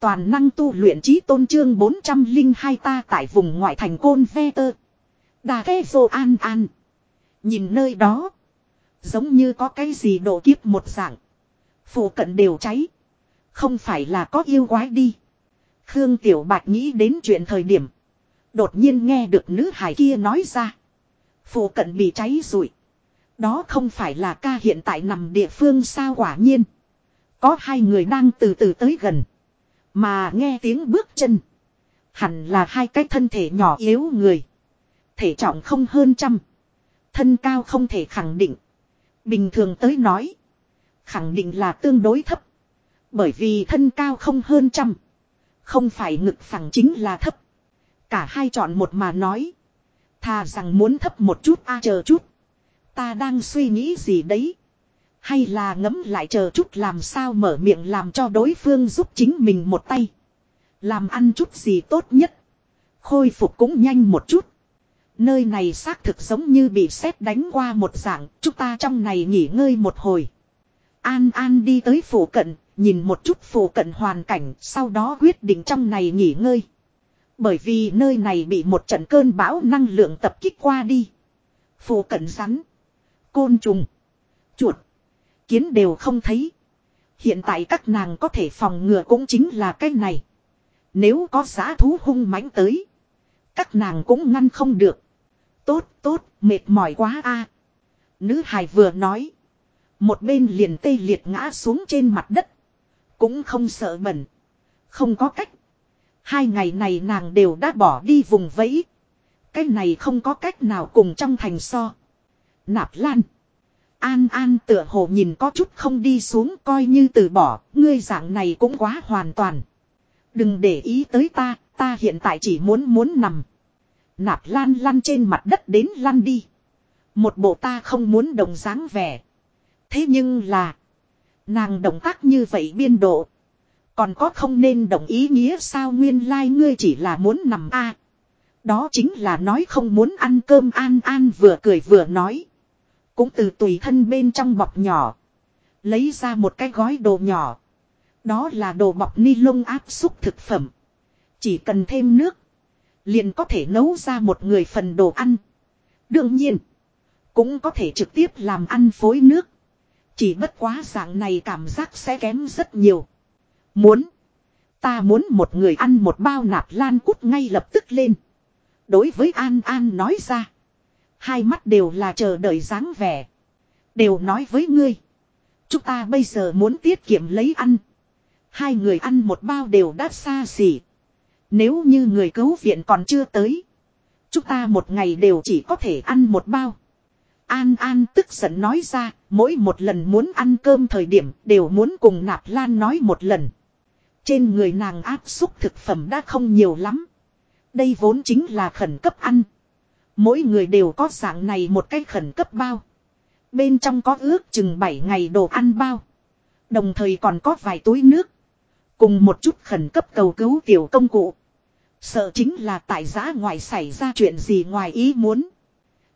Toàn năng tu luyện trí tôn trương 402 ta tại vùng ngoại thành côn ve tơ. Đà kê vô an an. Nhìn nơi đó. Giống như có cái gì đổ kiếp một dạng. Phủ cận đều cháy. Không phải là có yêu quái đi. Khương Tiểu Bạch nghĩ đến chuyện thời điểm. Đột nhiên nghe được nữ hải kia nói ra. Phủ cận bị cháy rụi. Đó không phải là ca hiện tại nằm địa phương sao quả nhiên. Có hai người đang từ từ tới gần. Mà nghe tiếng bước chân. Hẳn là hai cái thân thể nhỏ yếu người. Thể trọng không hơn trăm. Thân cao không thể khẳng định. Bình thường tới nói. Khẳng định là tương đối thấp. Bởi vì thân cao không hơn trăm. Không phải ngực phẳng chính là thấp. Cả hai chọn một mà nói. Thà rằng muốn thấp một chút, a chờ chút. Ta đang suy nghĩ gì đấy. Hay là ngấm lại chờ chút làm sao mở miệng làm cho đối phương giúp chính mình một tay. Làm ăn chút gì tốt nhất. Khôi phục cũng nhanh một chút. Nơi này xác thực giống như bị sét đánh qua một dạng, chúng ta trong này nghỉ ngơi một hồi. An An đi tới phủ cận, nhìn một chút phủ cận hoàn cảnh, sau đó quyết định trong này nghỉ ngơi. Bởi vì nơi này bị một trận cơn bão năng lượng tập kích qua đi. Phủ cận rắn, côn trùng, chuột, kiến đều không thấy. Hiện tại các nàng có thể phòng ngừa cũng chính là cái này. Nếu có giá thú hung mãnh tới, các nàng cũng ngăn không được. Tốt, tốt, mệt mỏi quá a. Nữ hài vừa nói. Một bên liền tê liệt ngã xuống trên mặt đất. Cũng không sợ bẩn. Không có cách. Hai ngày này nàng đều đã bỏ đi vùng vẫy. Cái này không có cách nào cùng trong thành so. Nạp lan. An An tựa hồ nhìn có chút không đi xuống coi như từ bỏ, ngươi dạng này cũng quá hoàn toàn. Đừng để ý tới ta, ta hiện tại chỉ muốn muốn nằm. Nạp lan lăn trên mặt đất đến lăn đi. Một bộ ta không muốn đồng dáng vẻ. Thế nhưng là. Nàng động tác như vậy biên độ. Còn có không nên đồng ý nghĩa sao nguyên lai like ngươi chỉ là muốn nằm a Đó chính là nói không muốn ăn cơm an an vừa cười vừa nói. Cũng từ tùy thân bên trong bọc nhỏ. Lấy ra một cái gói đồ nhỏ. Đó là đồ bọc ni lông áp xúc thực phẩm. Chỉ cần thêm nước. Liền có thể nấu ra một người phần đồ ăn. Đương nhiên. Cũng có thể trực tiếp làm ăn phối nước. Chỉ bất quá dạng này cảm giác sẽ kém rất nhiều. Muốn. Ta muốn một người ăn một bao nạp lan cút ngay lập tức lên. Đối với An An nói ra. Hai mắt đều là chờ đợi dáng vẻ. Đều nói với ngươi. Chúng ta bây giờ muốn tiết kiệm lấy ăn. Hai người ăn một bao đều đã xa xỉ. Nếu như người cứu viện còn chưa tới. Chúng ta một ngày đều chỉ có thể ăn một bao. An An tức giận nói ra, mỗi một lần muốn ăn cơm thời điểm đều muốn cùng Nạp Lan nói một lần. Trên người nàng áp xúc thực phẩm đã không nhiều lắm. Đây vốn chính là khẩn cấp ăn. Mỗi người đều có dạng này một cái khẩn cấp bao. Bên trong có ước chừng 7 ngày đồ ăn bao. Đồng thời còn có vài túi nước. Cùng một chút khẩn cấp cầu cứu tiểu công cụ. Sợ chính là tại giá ngoài xảy ra chuyện gì ngoài ý muốn.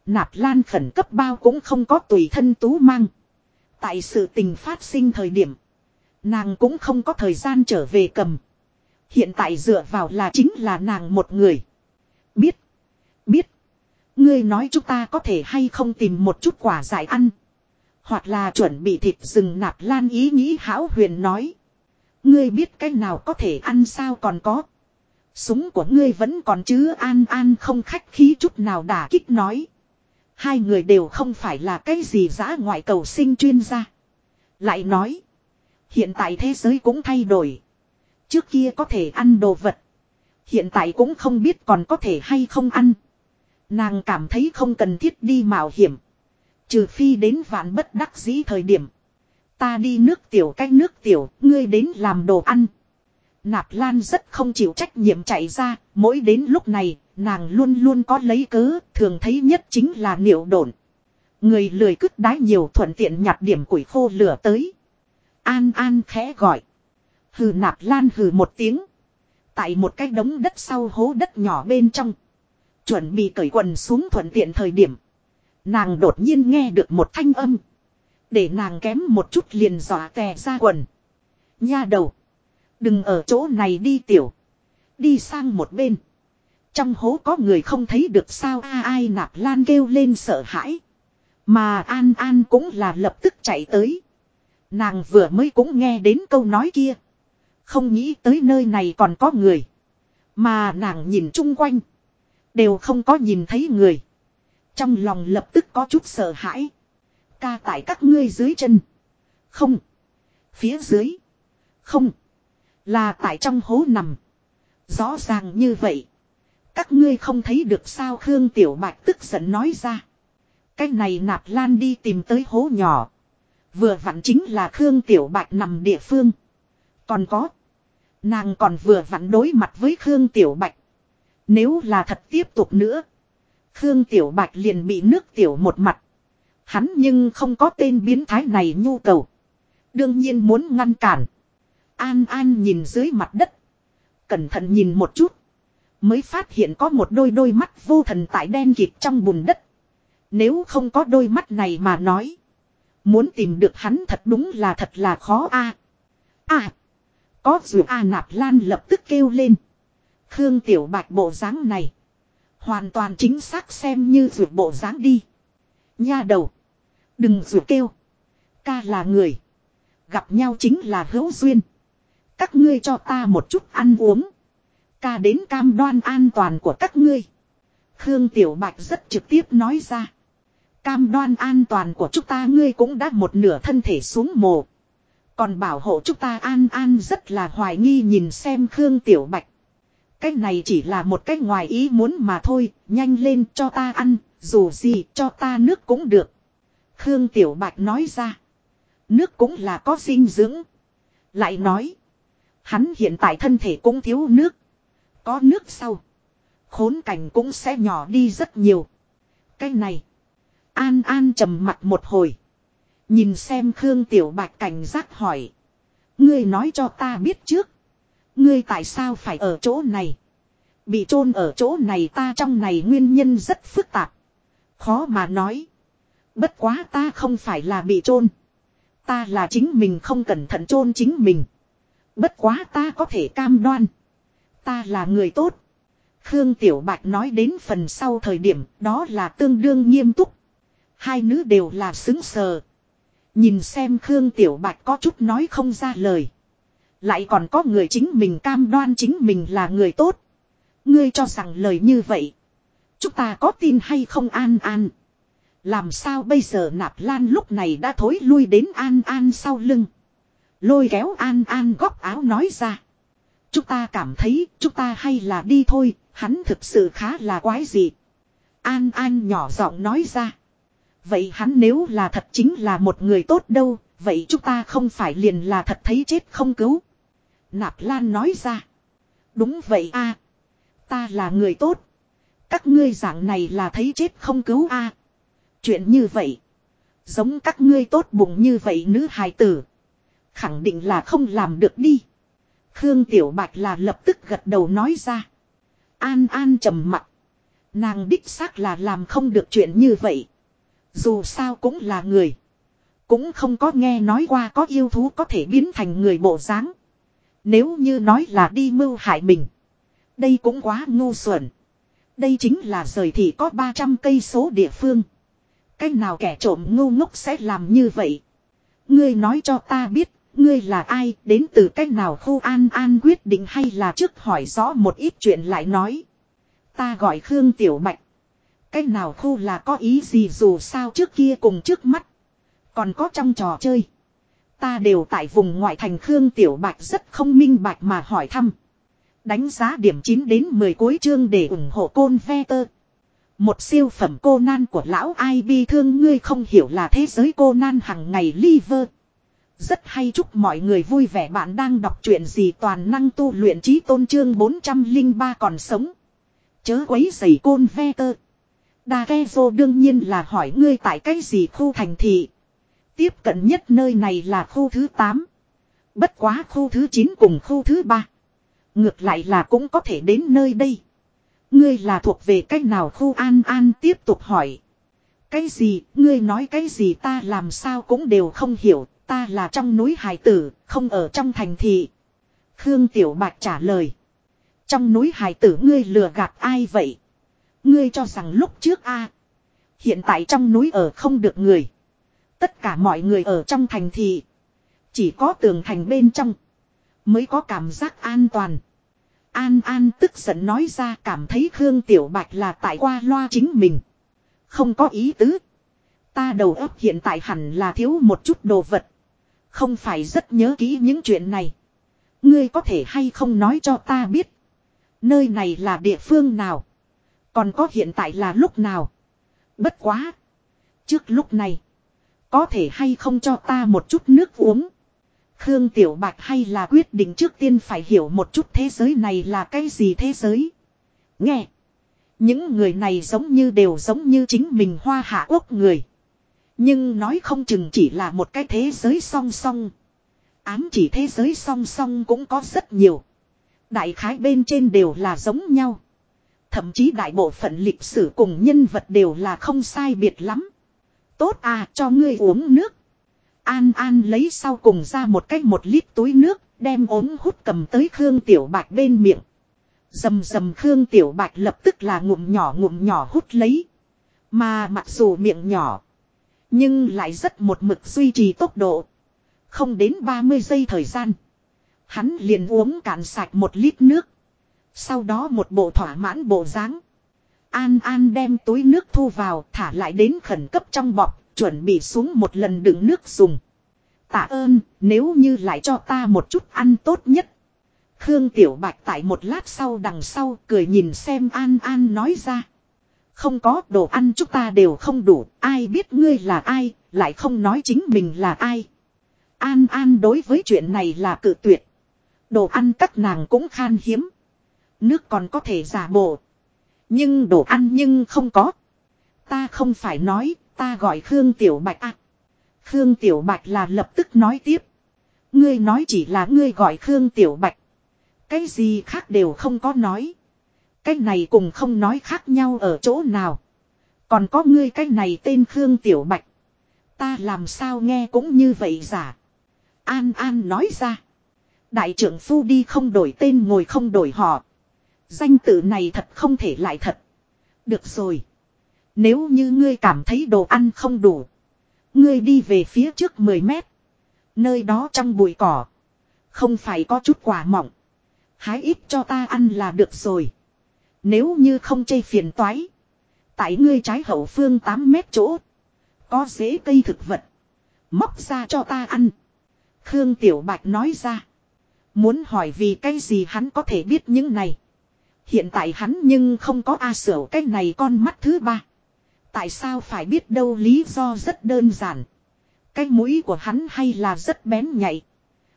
Nạp lan khẩn cấp bao cũng không có tùy thân tú mang. Tại sự tình phát sinh thời điểm. Nàng cũng không có thời gian trở về cầm. Hiện tại dựa vào là chính là nàng một người. Biết. Biết. Ngươi nói chúng ta có thể hay không tìm một chút quả giải ăn. Hoặc là chuẩn bị thịt rừng nạp lan ý nghĩ hão huyền nói. Ngươi biết cái nào có thể ăn sao còn có. Súng của ngươi vẫn còn chứ an an không khách khí chút nào đả kích nói. Hai người đều không phải là cái gì giã ngoại cầu sinh chuyên gia. Lại nói. Hiện tại thế giới cũng thay đổi. Trước kia có thể ăn đồ vật. Hiện tại cũng không biết còn có thể hay không ăn. Nàng cảm thấy không cần thiết đi mạo hiểm. Trừ phi đến vạn bất đắc dĩ thời điểm. Ta đi nước tiểu cách nước tiểu, ngươi đến làm đồ ăn. Nạp Lan rất không chịu trách nhiệm chạy ra, mỗi đến lúc này, nàng luôn luôn có lấy cớ, thường thấy nhất chính là niệu đồn. Người lười cứt đái nhiều thuận tiện nhặt điểm củi khô lửa tới. An An khẽ gọi. Hừ Nạp Lan hừ một tiếng. Tại một cái đống đất sau hố đất nhỏ bên trong. Chuẩn bị cởi quần xuống thuận tiện thời điểm. Nàng đột nhiên nghe được một thanh âm. Để nàng kém một chút liền dọa tè ra quần. Nha đầu. Đừng ở chỗ này đi tiểu. Đi sang một bên. Trong hố có người không thấy được sao a ai nạp lan kêu lên sợ hãi. Mà An An cũng là lập tức chạy tới. Nàng vừa mới cũng nghe đến câu nói kia. Không nghĩ tới nơi này còn có người. Mà nàng nhìn chung quanh. Đều không có nhìn thấy người. Trong lòng lập tức có chút sợ hãi. Ca tại các ngươi dưới chân. Không. Phía dưới. Không. Là tại trong hố nằm. Rõ ràng như vậy. Các ngươi không thấy được sao Khương Tiểu Bạch tức giận nói ra. Cái này nạp lan đi tìm tới hố nhỏ. Vừa vặn chính là Khương Tiểu Bạch nằm địa phương. Còn có. Nàng còn vừa vặn đối mặt với Khương Tiểu Bạch. Nếu là thật tiếp tục nữa. Khương Tiểu Bạch liền bị nước tiểu một mặt. Hắn nhưng không có tên biến thái này nhu cầu. Đương nhiên muốn ngăn cản. An An nhìn dưới mặt đất. Cẩn thận nhìn một chút. Mới phát hiện có một đôi đôi mắt vô thần tại đen kịt trong bùn đất. Nếu không có đôi mắt này mà nói. Muốn tìm được hắn thật đúng là thật là khó a. À. Có dù A Nạp Lan lập tức kêu lên. Khương Tiểu Bạch bộ dáng này. Hoàn toàn chính xác xem như rượu bộ dáng đi. Nha đầu. Đừng rượu kêu. Ca là người. Gặp nhau chính là hữu duyên. Các ngươi cho ta một chút ăn uống. Ca đến cam đoan an toàn của các ngươi. Khương Tiểu Bạch rất trực tiếp nói ra. Cam đoan an toàn của chúng ta ngươi cũng đã một nửa thân thể xuống mồ. Còn bảo hộ chúng ta an an rất là hoài nghi nhìn xem Khương Tiểu Bạch. Cái này chỉ là một cái ngoài ý muốn mà thôi, nhanh lên cho ta ăn, dù gì cho ta nước cũng được. Khương Tiểu Bạch nói ra. Nước cũng là có dinh dưỡng. Lại nói. Hắn hiện tại thân thể cũng thiếu nước. Có nước sau. Khốn cảnh cũng sẽ nhỏ đi rất nhiều. Cái này. An An trầm mặt một hồi. Nhìn xem Khương Tiểu Bạch cảnh giác hỏi. Ngươi nói cho ta biết trước. Ngươi tại sao phải ở chỗ này? Bị chôn ở chỗ này ta trong này nguyên nhân rất phức tạp. Khó mà nói. Bất quá ta không phải là bị chôn Ta là chính mình không cẩn thận chôn chính mình. Bất quá ta có thể cam đoan. Ta là người tốt. Khương Tiểu Bạch nói đến phần sau thời điểm, đó là tương đương nghiêm túc. Hai nữ đều là xứng sờ. Nhìn xem Khương Tiểu Bạch có chút nói không ra lời. Lại còn có người chính mình cam đoan chính mình là người tốt. Ngươi cho rằng lời như vậy. Chúng ta có tin hay không an an. Làm sao bây giờ nạp lan lúc này đã thối lui đến an an sau lưng. Lôi kéo an an góc áo nói ra. Chúng ta cảm thấy chúng ta hay là đi thôi, hắn thực sự khá là quái gì. An an nhỏ giọng nói ra. Vậy hắn nếu là thật chính là một người tốt đâu, vậy chúng ta không phải liền là thật thấy chết không cứu. Nạp Lan nói ra. Đúng vậy a Ta là người tốt. Các ngươi dạng này là thấy chết không cứu a Chuyện như vậy. Giống các ngươi tốt bụng như vậy nữ hài tử. Khẳng định là không làm được đi. Khương Tiểu Bạch là lập tức gật đầu nói ra. An An trầm mặt. Nàng đích xác là làm không được chuyện như vậy. Dù sao cũng là người. Cũng không có nghe nói qua có yêu thú có thể biến thành người bộ dáng. Nếu như nói là đi mưu hại mình. Đây cũng quá ngu xuẩn. Đây chính là rời thì có 300 cây số địa phương. Cách nào kẻ trộm ngu ngốc sẽ làm như vậy? Ngươi nói cho ta biết, ngươi là ai, đến từ cách nào khu an an quyết định hay là trước hỏi rõ một ít chuyện lại nói. Ta gọi Khương Tiểu Bạch. Cách nào khu là có ý gì dù sao trước kia cùng trước mắt. Còn có trong trò chơi. Ta đều tại vùng ngoại thành Khương Tiểu Bạch rất không minh bạch mà hỏi thăm. Đánh giá điểm 9 đến 10 cuối chương để ủng hộ côn ve tơ. Một siêu phẩm cô nan của lão ai bi thương ngươi không hiểu là thế giới cô nan hằng ngày liver. Rất hay chúc mọi người vui vẻ bạn đang đọc truyện gì toàn năng tu luyện trí tôn trương 403 còn sống. Chớ quấy giày côn ve tơ. Đa ghe vô đương nhiên là hỏi ngươi tại cái gì khu thành thị. Tiếp cận nhất nơi này là khu thứ 8. Bất quá khu thứ 9 cùng khu thứ 3. Ngược lại là cũng có thể đến nơi đây. Ngươi là thuộc về cách nào khu an an tiếp tục hỏi. Cái gì, ngươi nói cái gì ta làm sao cũng đều không hiểu, ta là trong núi hải tử, không ở trong thành thị. Khương Tiểu Bạch trả lời. Trong núi hải tử ngươi lừa gạt ai vậy? Ngươi cho rằng lúc trước a Hiện tại trong núi ở không được người. Tất cả mọi người ở trong thành thị. Chỉ có tường thành bên trong. Mới có cảm giác an toàn. An An tức giận nói ra cảm thấy Khương Tiểu Bạch là tại qua loa chính mình. Không có ý tứ. Ta đầu óc hiện tại hẳn là thiếu một chút đồ vật. Không phải rất nhớ kỹ những chuyện này. Ngươi có thể hay không nói cho ta biết. Nơi này là địa phương nào. Còn có hiện tại là lúc nào. Bất quá. Trước lúc này. Có thể hay không cho ta một chút nước uống. Khương Tiểu Bạch hay là quyết định trước tiên phải hiểu một chút thế giới này là cái gì thế giới. Nghe. Những người này giống như đều giống như chính mình hoa hạ quốc người. Nhưng nói không chừng chỉ là một cái thế giới song song. Ám chỉ thế giới song song cũng có rất nhiều. Đại khái bên trên đều là giống nhau. Thậm chí đại bộ phận lịch sử cùng nhân vật đều là không sai biệt lắm. Tốt à cho ngươi uống nước. An An lấy sau cùng ra một cách một lít túi nước, đem ống hút cầm tới Khương Tiểu Bạch bên miệng. Dầm dầm Khương Tiểu Bạch lập tức là ngụm nhỏ ngụm nhỏ hút lấy. Mà mặc dù miệng nhỏ, nhưng lại rất một mực duy trì tốc độ. Không đến 30 giây thời gian. Hắn liền uống cạn sạch một lít nước. Sau đó một bộ thỏa mãn bộ dáng. An An đem túi nước thu vào thả lại đến khẩn cấp trong bọc, chuẩn bị xuống một lần đựng nước dùng. Tạ ơn, nếu như lại cho ta một chút ăn tốt nhất. Khương Tiểu Bạch tại một lát sau đằng sau cười nhìn xem An An nói ra. Không có đồ ăn chúng ta đều không đủ, ai biết ngươi là ai, lại không nói chính mình là ai. An An đối với chuyện này là cự tuyệt. Đồ ăn các nàng cũng khan hiếm. Nước còn có thể giả bộ. Nhưng đồ ăn nhưng không có. Ta không phải nói, ta gọi Khương Tiểu Bạch à. Khương Tiểu Bạch là lập tức nói tiếp. Ngươi nói chỉ là ngươi gọi Khương Tiểu Bạch. Cái gì khác đều không có nói. Cái này cùng không nói khác nhau ở chỗ nào. Còn có ngươi cái này tên Khương Tiểu Bạch. Ta làm sao nghe cũng như vậy giả. An An nói ra. Đại trưởng phu đi không đổi tên ngồi không đổi họ. Danh tự này thật không thể lại thật. Được rồi. Nếu như ngươi cảm thấy đồ ăn không đủ. Ngươi đi về phía trước 10 mét. Nơi đó trong bụi cỏ. Không phải có chút quả mọng. Hái ít cho ta ăn là được rồi. Nếu như không chê phiền toái. Tại ngươi trái hậu phương 8 mét chỗ. Có rễ cây thực vật. Móc ra cho ta ăn. Khương Tiểu Bạch nói ra. Muốn hỏi vì cái gì hắn có thể biết những này. Hiện tại hắn nhưng không có A sở cái này con mắt thứ ba. Tại sao phải biết đâu lý do rất đơn giản. Cái mũi của hắn hay là rất bén nhạy.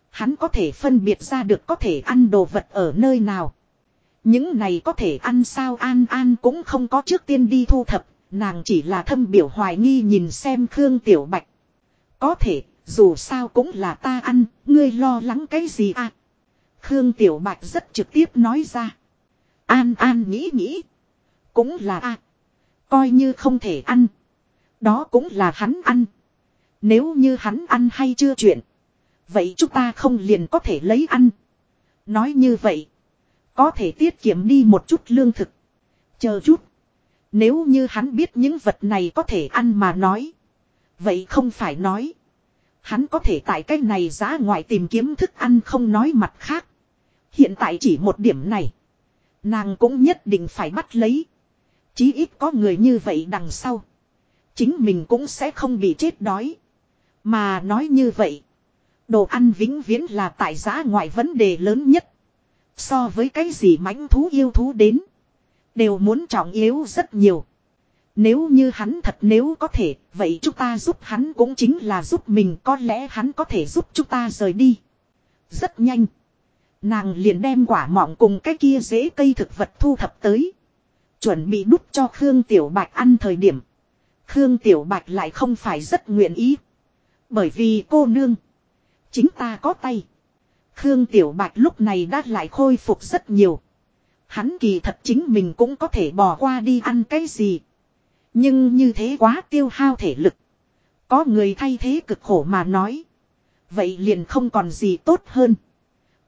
Hắn có thể phân biệt ra được có thể ăn đồ vật ở nơi nào. Những này có thể ăn sao An An cũng không có trước tiên đi thu thập, nàng chỉ là thâm biểu hoài nghi nhìn xem Khương Tiểu Bạch. Có thể, dù sao cũng là ta ăn, ngươi lo lắng cái gì à? Khương Tiểu Bạch rất trực tiếp nói ra. An An nghĩ nghĩ. Cũng là a Coi như không thể ăn. Đó cũng là hắn ăn. Nếu như hắn ăn hay chưa chuyện. Vậy chúng ta không liền có thể lấy ăn. Nói như vậy. Có thể tiết kiệm đi một chút lương thực. Chờ chút. Nếu như hắn biết những vật này có thể ăn mà nói. Vậy không phải nói. Hắn có thể tại cách này giá ngoại tìm kiếm thức ăn không nói mặt khác. Hiện tại chỉ một điểm này. Nàng cũng nhất định phải bắt lấy. Chí ít có người như vậy đằng sau. Chính mình cũng sẽ không bị chết đói. Mà nói như vậy. Đồ ăn vĩnh viễn là tại giá ngoại vấn đề lớn nhất. So với cái gì mãnh thú yêu thú đến. Đều muốn trọng yếu rất nhiều. Nếu như hắn thật nếu có thể, vậy chúng ta giúp hắn cũng chính là giúp mình có lẽ hắn có thể giúp chúng ta rời đi. Rất nhanh. Nàng liền đem quả mọng cùng cái kia dễ cây thực vật thu thập tới. Chuẩn bị đút cho Khương Tiểu Bạch ăn thời điểm. Khương Tiểu Bạch lại không phải rất nguyện ý. Bởi vì cô nương. Chính ta có tay. Khương Tiểu Bạch lúc này đã lại khôi phục rất nhiều. Hắn kỳ thật chính mình cũng có thể bỏ qua đi ăn cái gì. Nhưng như thế quá tiêu hao thể lực. Có người thay thế cực khổ mà nói. Vậy liền không còn gì tốt hơn.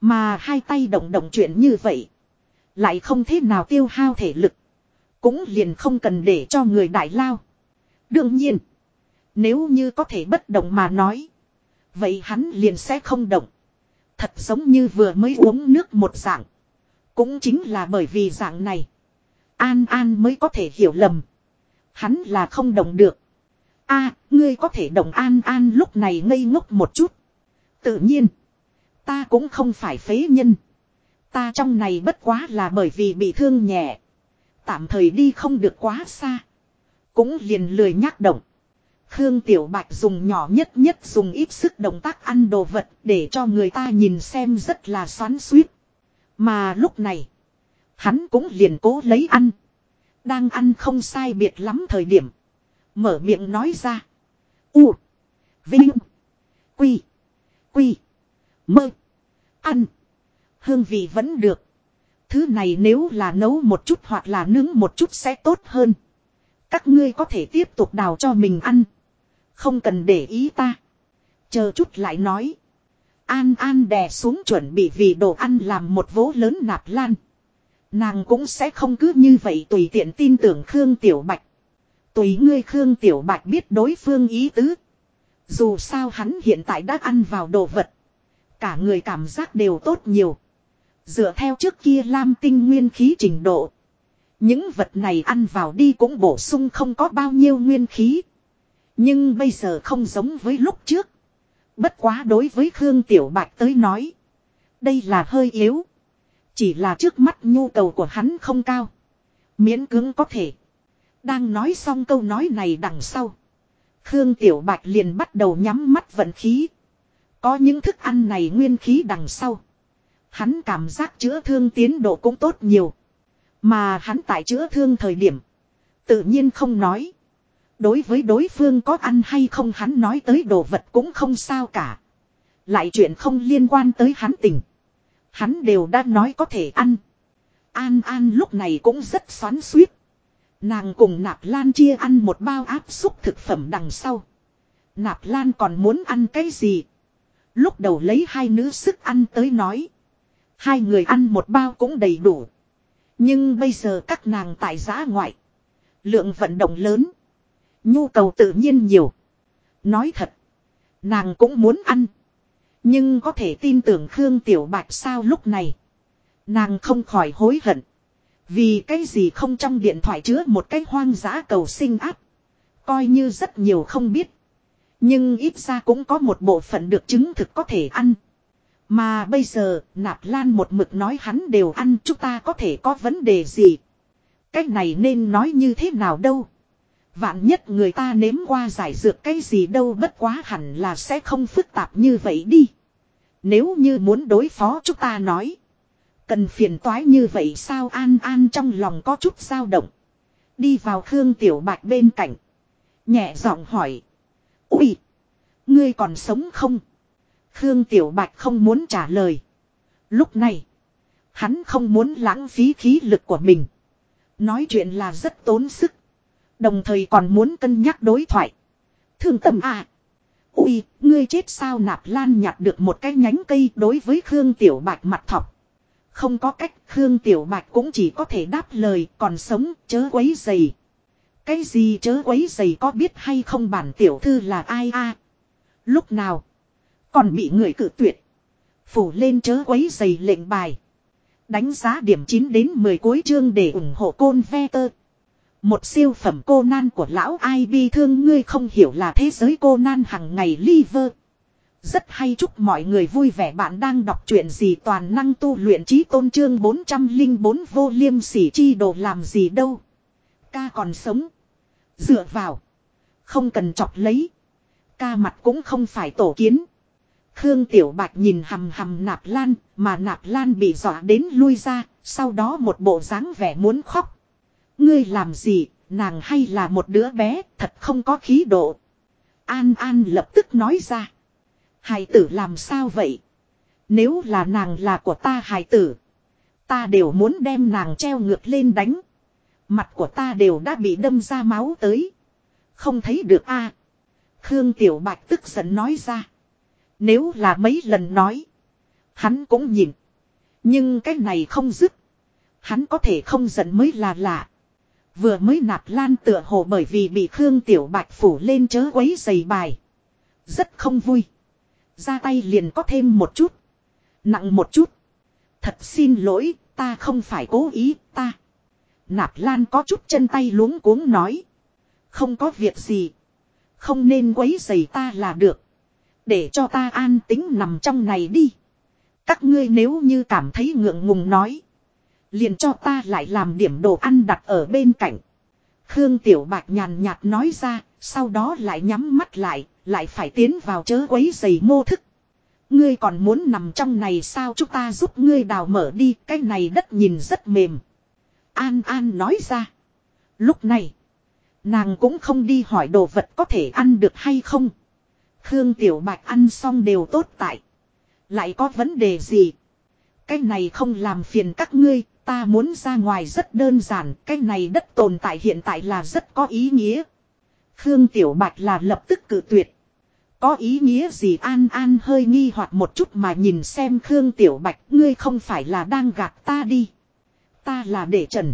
Mà hai tay động động chuyện như vậy. Lại không thế nào tiêu hao thể lực. Cũng liền không cần để cho người đại lao. Đương nhiên. Nếu như có thể bất động mà nói. Vậy hắn liền sẽ không động. Thật giống như vừa mới uống nước một dạng. Cũng chính là bởi vì dạng này. An An mới có thể hiểu lầm. Hắn là không động được. a, ngươi có thể động An An lúc này ngây ngốc một chút. Tự nhiên. Ta cũng không phải phế nhân. Ta trong này bất quá là bởi vì bị thương nhẹ. Tạm thời đi không được quá xa. Cũng liền lười nhắc động. Khương Tiểu Bạch dùng nhỏ nhất nhất dùng ít sức động tác ăn đồ vật để cho người ta nhìn xem rất là xoắn suýt. Mà lúc này, hắn cũng liền cố lấy ăn. Đang ăn không sai biệt lắm thời điểm. Mở miệng nói ra. U. Vinh. Quy. Quy. Mơ. Ăn. Hương vị vẫn được. Thứ này nếu là nấu một chút hoặc là nướng một chút sẽ tốt hơn. Các ngươi có thể tiếp tục đào cho mình ăn. Không cần để ý ta. Chờ chút lại nói. An An đè xuống chuẩn bị vì đồ ăn làm một vố lớn nạp lan. Nàng cũng sẽ không cứ như vậy tùy tiện tin tưởng Khương Tiểu Bạch. Tùy ngươi Khương Tiểu Bạch biết đối phương ý tứ. Dù sao hắn hiện tại đã ăn vào đồ vật. Cả người cảm giác đều tốt nhiều. Dựa theo trước kia lam tinh nguyên khí trình độ. Những vật này ăn vào đi cũng bổ sung không có bao nhiêu nguyên khí. Nhưng bây giờ không giống với lúc trước. Bất quá đối với Khương Tiểu Bạch tới nói. Đây là hơi yếu. Chỉ là trước mắt nhu cầu của hắn không cao. Miễn cưỡng có thể. Đang nói xong câu nói này đằng sau. Khương Tiểu Bạch liền bắt đầu nhắm mắt vận khí. Có những thức ăn này nguyên khí đằng sau. Hắn cảm giác chữa thương tiến độ cũng tốt nhiều. Mà hắn tại chữa thương thời điểm. Tự nhiên không nói. Đối với đối phương có ăn hay không hắn nói tới đồ vật cũng không sao cả. Lại chuyện không liên quan tới hắn tình. Hắn đều đã nói có thể ăn. An An lúc này cũng rất xoắn suýt. Nàng cùng Nạp Lan chia ăn một bao áp xúc thực phẩm đằng sau. Nạp Lan còn muốn ăn cái gì? Lúc đầu lấy hai nữ sức ăn tới nói. Hai người ăn một bao cũng đầy đủ. Nhưng bây giờ các nàng tại giã ngoại. Lượng vận động lớn. Nhu cầu tự nhiên nhiều. Nói thật. Nàng cũng muốn ăn. Nhưng có thể tin tưởng Khương Tiểu Bạch sao lúc này. Nàng không khỏi hối hận. Vì cái gì không trong điện thoại chứa một cái hoang dã cầu sinh áp. Coi như rất nhiều không biết. Nhưng ít ra cũng có một bộ phận được chứng thực có thể ăn. Mà bây giờ, Nạp Lan một mực nói hắn đều ăn chúng ta có thể có vấn đề gì. Cái này nên nói như thế nào đâu. Vạn nhất người ta nếm qua giải dược cái gì đâu bất quá hẳn là sẽ không phức tạp như vậy đi. Nếu như muốn đối phó chúng ta nói. Cần phiền toái như vậy sao an an trong lòng có chút dao động. Đi vào Khương Tiểu Bạch bên cạnh. Nhẹ giọng hỏi. Ui! Ngươi còn sống không? Khương Tiểu Bạch không muốn trả lời. Lúc này. Hắn không muốn lãng phí khí lực của mình. Nói chuyện là rất tốn sức. Đồng thời còn muốn cân nhắc đối thoại. Thương tâm à. Ui, ngươi chết sao nạp lan nhặt được một cái nhánh cây đối với Khương Tiểu Bạch mặt thọc. Không có cách Khương Tiểu Bạch cũng chỉ có thể đáp lời còn sống chớ quấy dày. Cái gì chớ quấy giày có biết hay không bản tiểu thư là ai a Lúc nào. Còn bị người cự tuyệt. Phủ lên chớ quấy giày lệnh bài. Đánh giá điểm 9 đến 10 cuối chương để ủng hộ côn ve tơ. Một siêu phẩm cô nan của lão ai bi thương ngươi không hiểu là thế giới cô nan hằng ngày liver. Rất hay chúc mọi người vui vẻ bạn đang đọc chuyện gì toàn năng tu luyện trí tôn trương 404 vô liêm sỉ chi đồ làm gì đâu. Ca còn sống. Dựa vào. Không cần chọc lấy. Ca mặt cũng không phải tổ kiến. Khương Tiểu Bạch nhìn hầm hầm nạp lan, mà nạp lan bị dọa đến lui ra, sau đó một bộ dáng vẻ muốn khóc. Ngươi làm gì, nàng hay là một đứa bé, thật không có khí độ. An An lập tức nói ra. Hài tử làm sao vậy? Nếu là nàng là của ta hài tử. Ta đều muốn đem nàng treo ngược lên đánh. Mặt của ta đều đã bị đâm ra máu tới. Không thấy được a Khương Tiểu Bạch tức giận nói ra. Nếu là mấy lần nói. Hắn cũng nhìn. Nhưng cái này không dứt. Hắn có thể không giận mới là lạ. Vừa mới nạp lan tựa hồ bởi vì bị Khương Tiểu Bạch phủ lên chớ quấy giày bài. Rất không vui. Ra tay liền có thêm một chút. Nặng một chút. Thật xin lỗi, ta không phải cố ý, ta. Nạp Lan có chút chân tay luống cuống nói. Không có việc gì. Không nên quấy giày ta là được. Để cho ta an tính nằm trong này đi. Các ngươi nếu như cảm thấy ngượng ngùng nói. Liền cho ta lại làm điểm đồ ăn đặt ở bên cạnh. Khương Tiểu Bạch nhàn nhạt nói ra, sau đó lại nhắm mắt lại, lại phải tiến vào chớ quấy giày mô thức. Ngươi còn muốn nằm trong này sao chúng ta giúp ngươi đào mở đi, cái này đất nhìn rất mềm. An An nói ra. Lúc này, nàng cũng không đi hỏi đồ vật có thể ăn được hay không. Khương Tiểu Bạch ăn xong đều tốt tại. Lại có vấn đề gì? Cái này không làm phiền các ngươi, ta muốn ra ngoài rất đơn giản, cái này đất tồn tại hiện tại là rất có ý nghĩa. Khương Tiểu Bạch là lập tức cự tuyệt. Có ý nghĩa gì An An hơi nghi hoặc một chút mà nhìn xem Khương Tiểu Bạch ngươi không phải là đang gạt ta đi. Ta là để trần.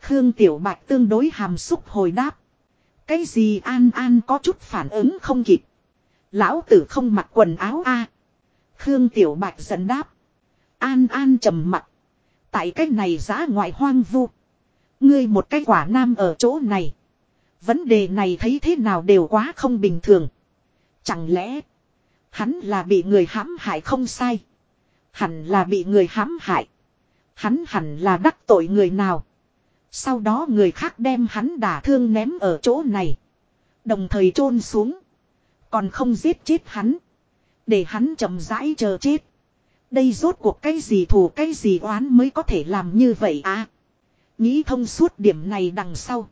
Khương Tiểu Bạch tương đối hàm xúc hồi đáp. Cái gì An An có chút phản ứng không kịp. Lão tử không mặc quần áo a Khương Tiểu Bạch dần đáp. An An trầm mặt. Tại cái này giá ngoại hoang vu. Ngươi một cái quả nam ở chỗ này. Vấn đề này thấy thế nào đều quá không bình thường. Chẳng lẽ. Hắn là bị người hãm hại không sai. Hẳn là bị người hãm hại. Hắn hẳn là đắc tội người nào. Sau đó người khác đem hắn đả thương ném ở chỗ này. Đồng thời chôn xuống. Còn không giết chết hắn. Để hắn chậm rãi chờ chết. Đây rốt cuộc cái gì thù, cái gì oán mới có thể làm như vậy à. Nghĩ thông suốt điểm này đằng sau.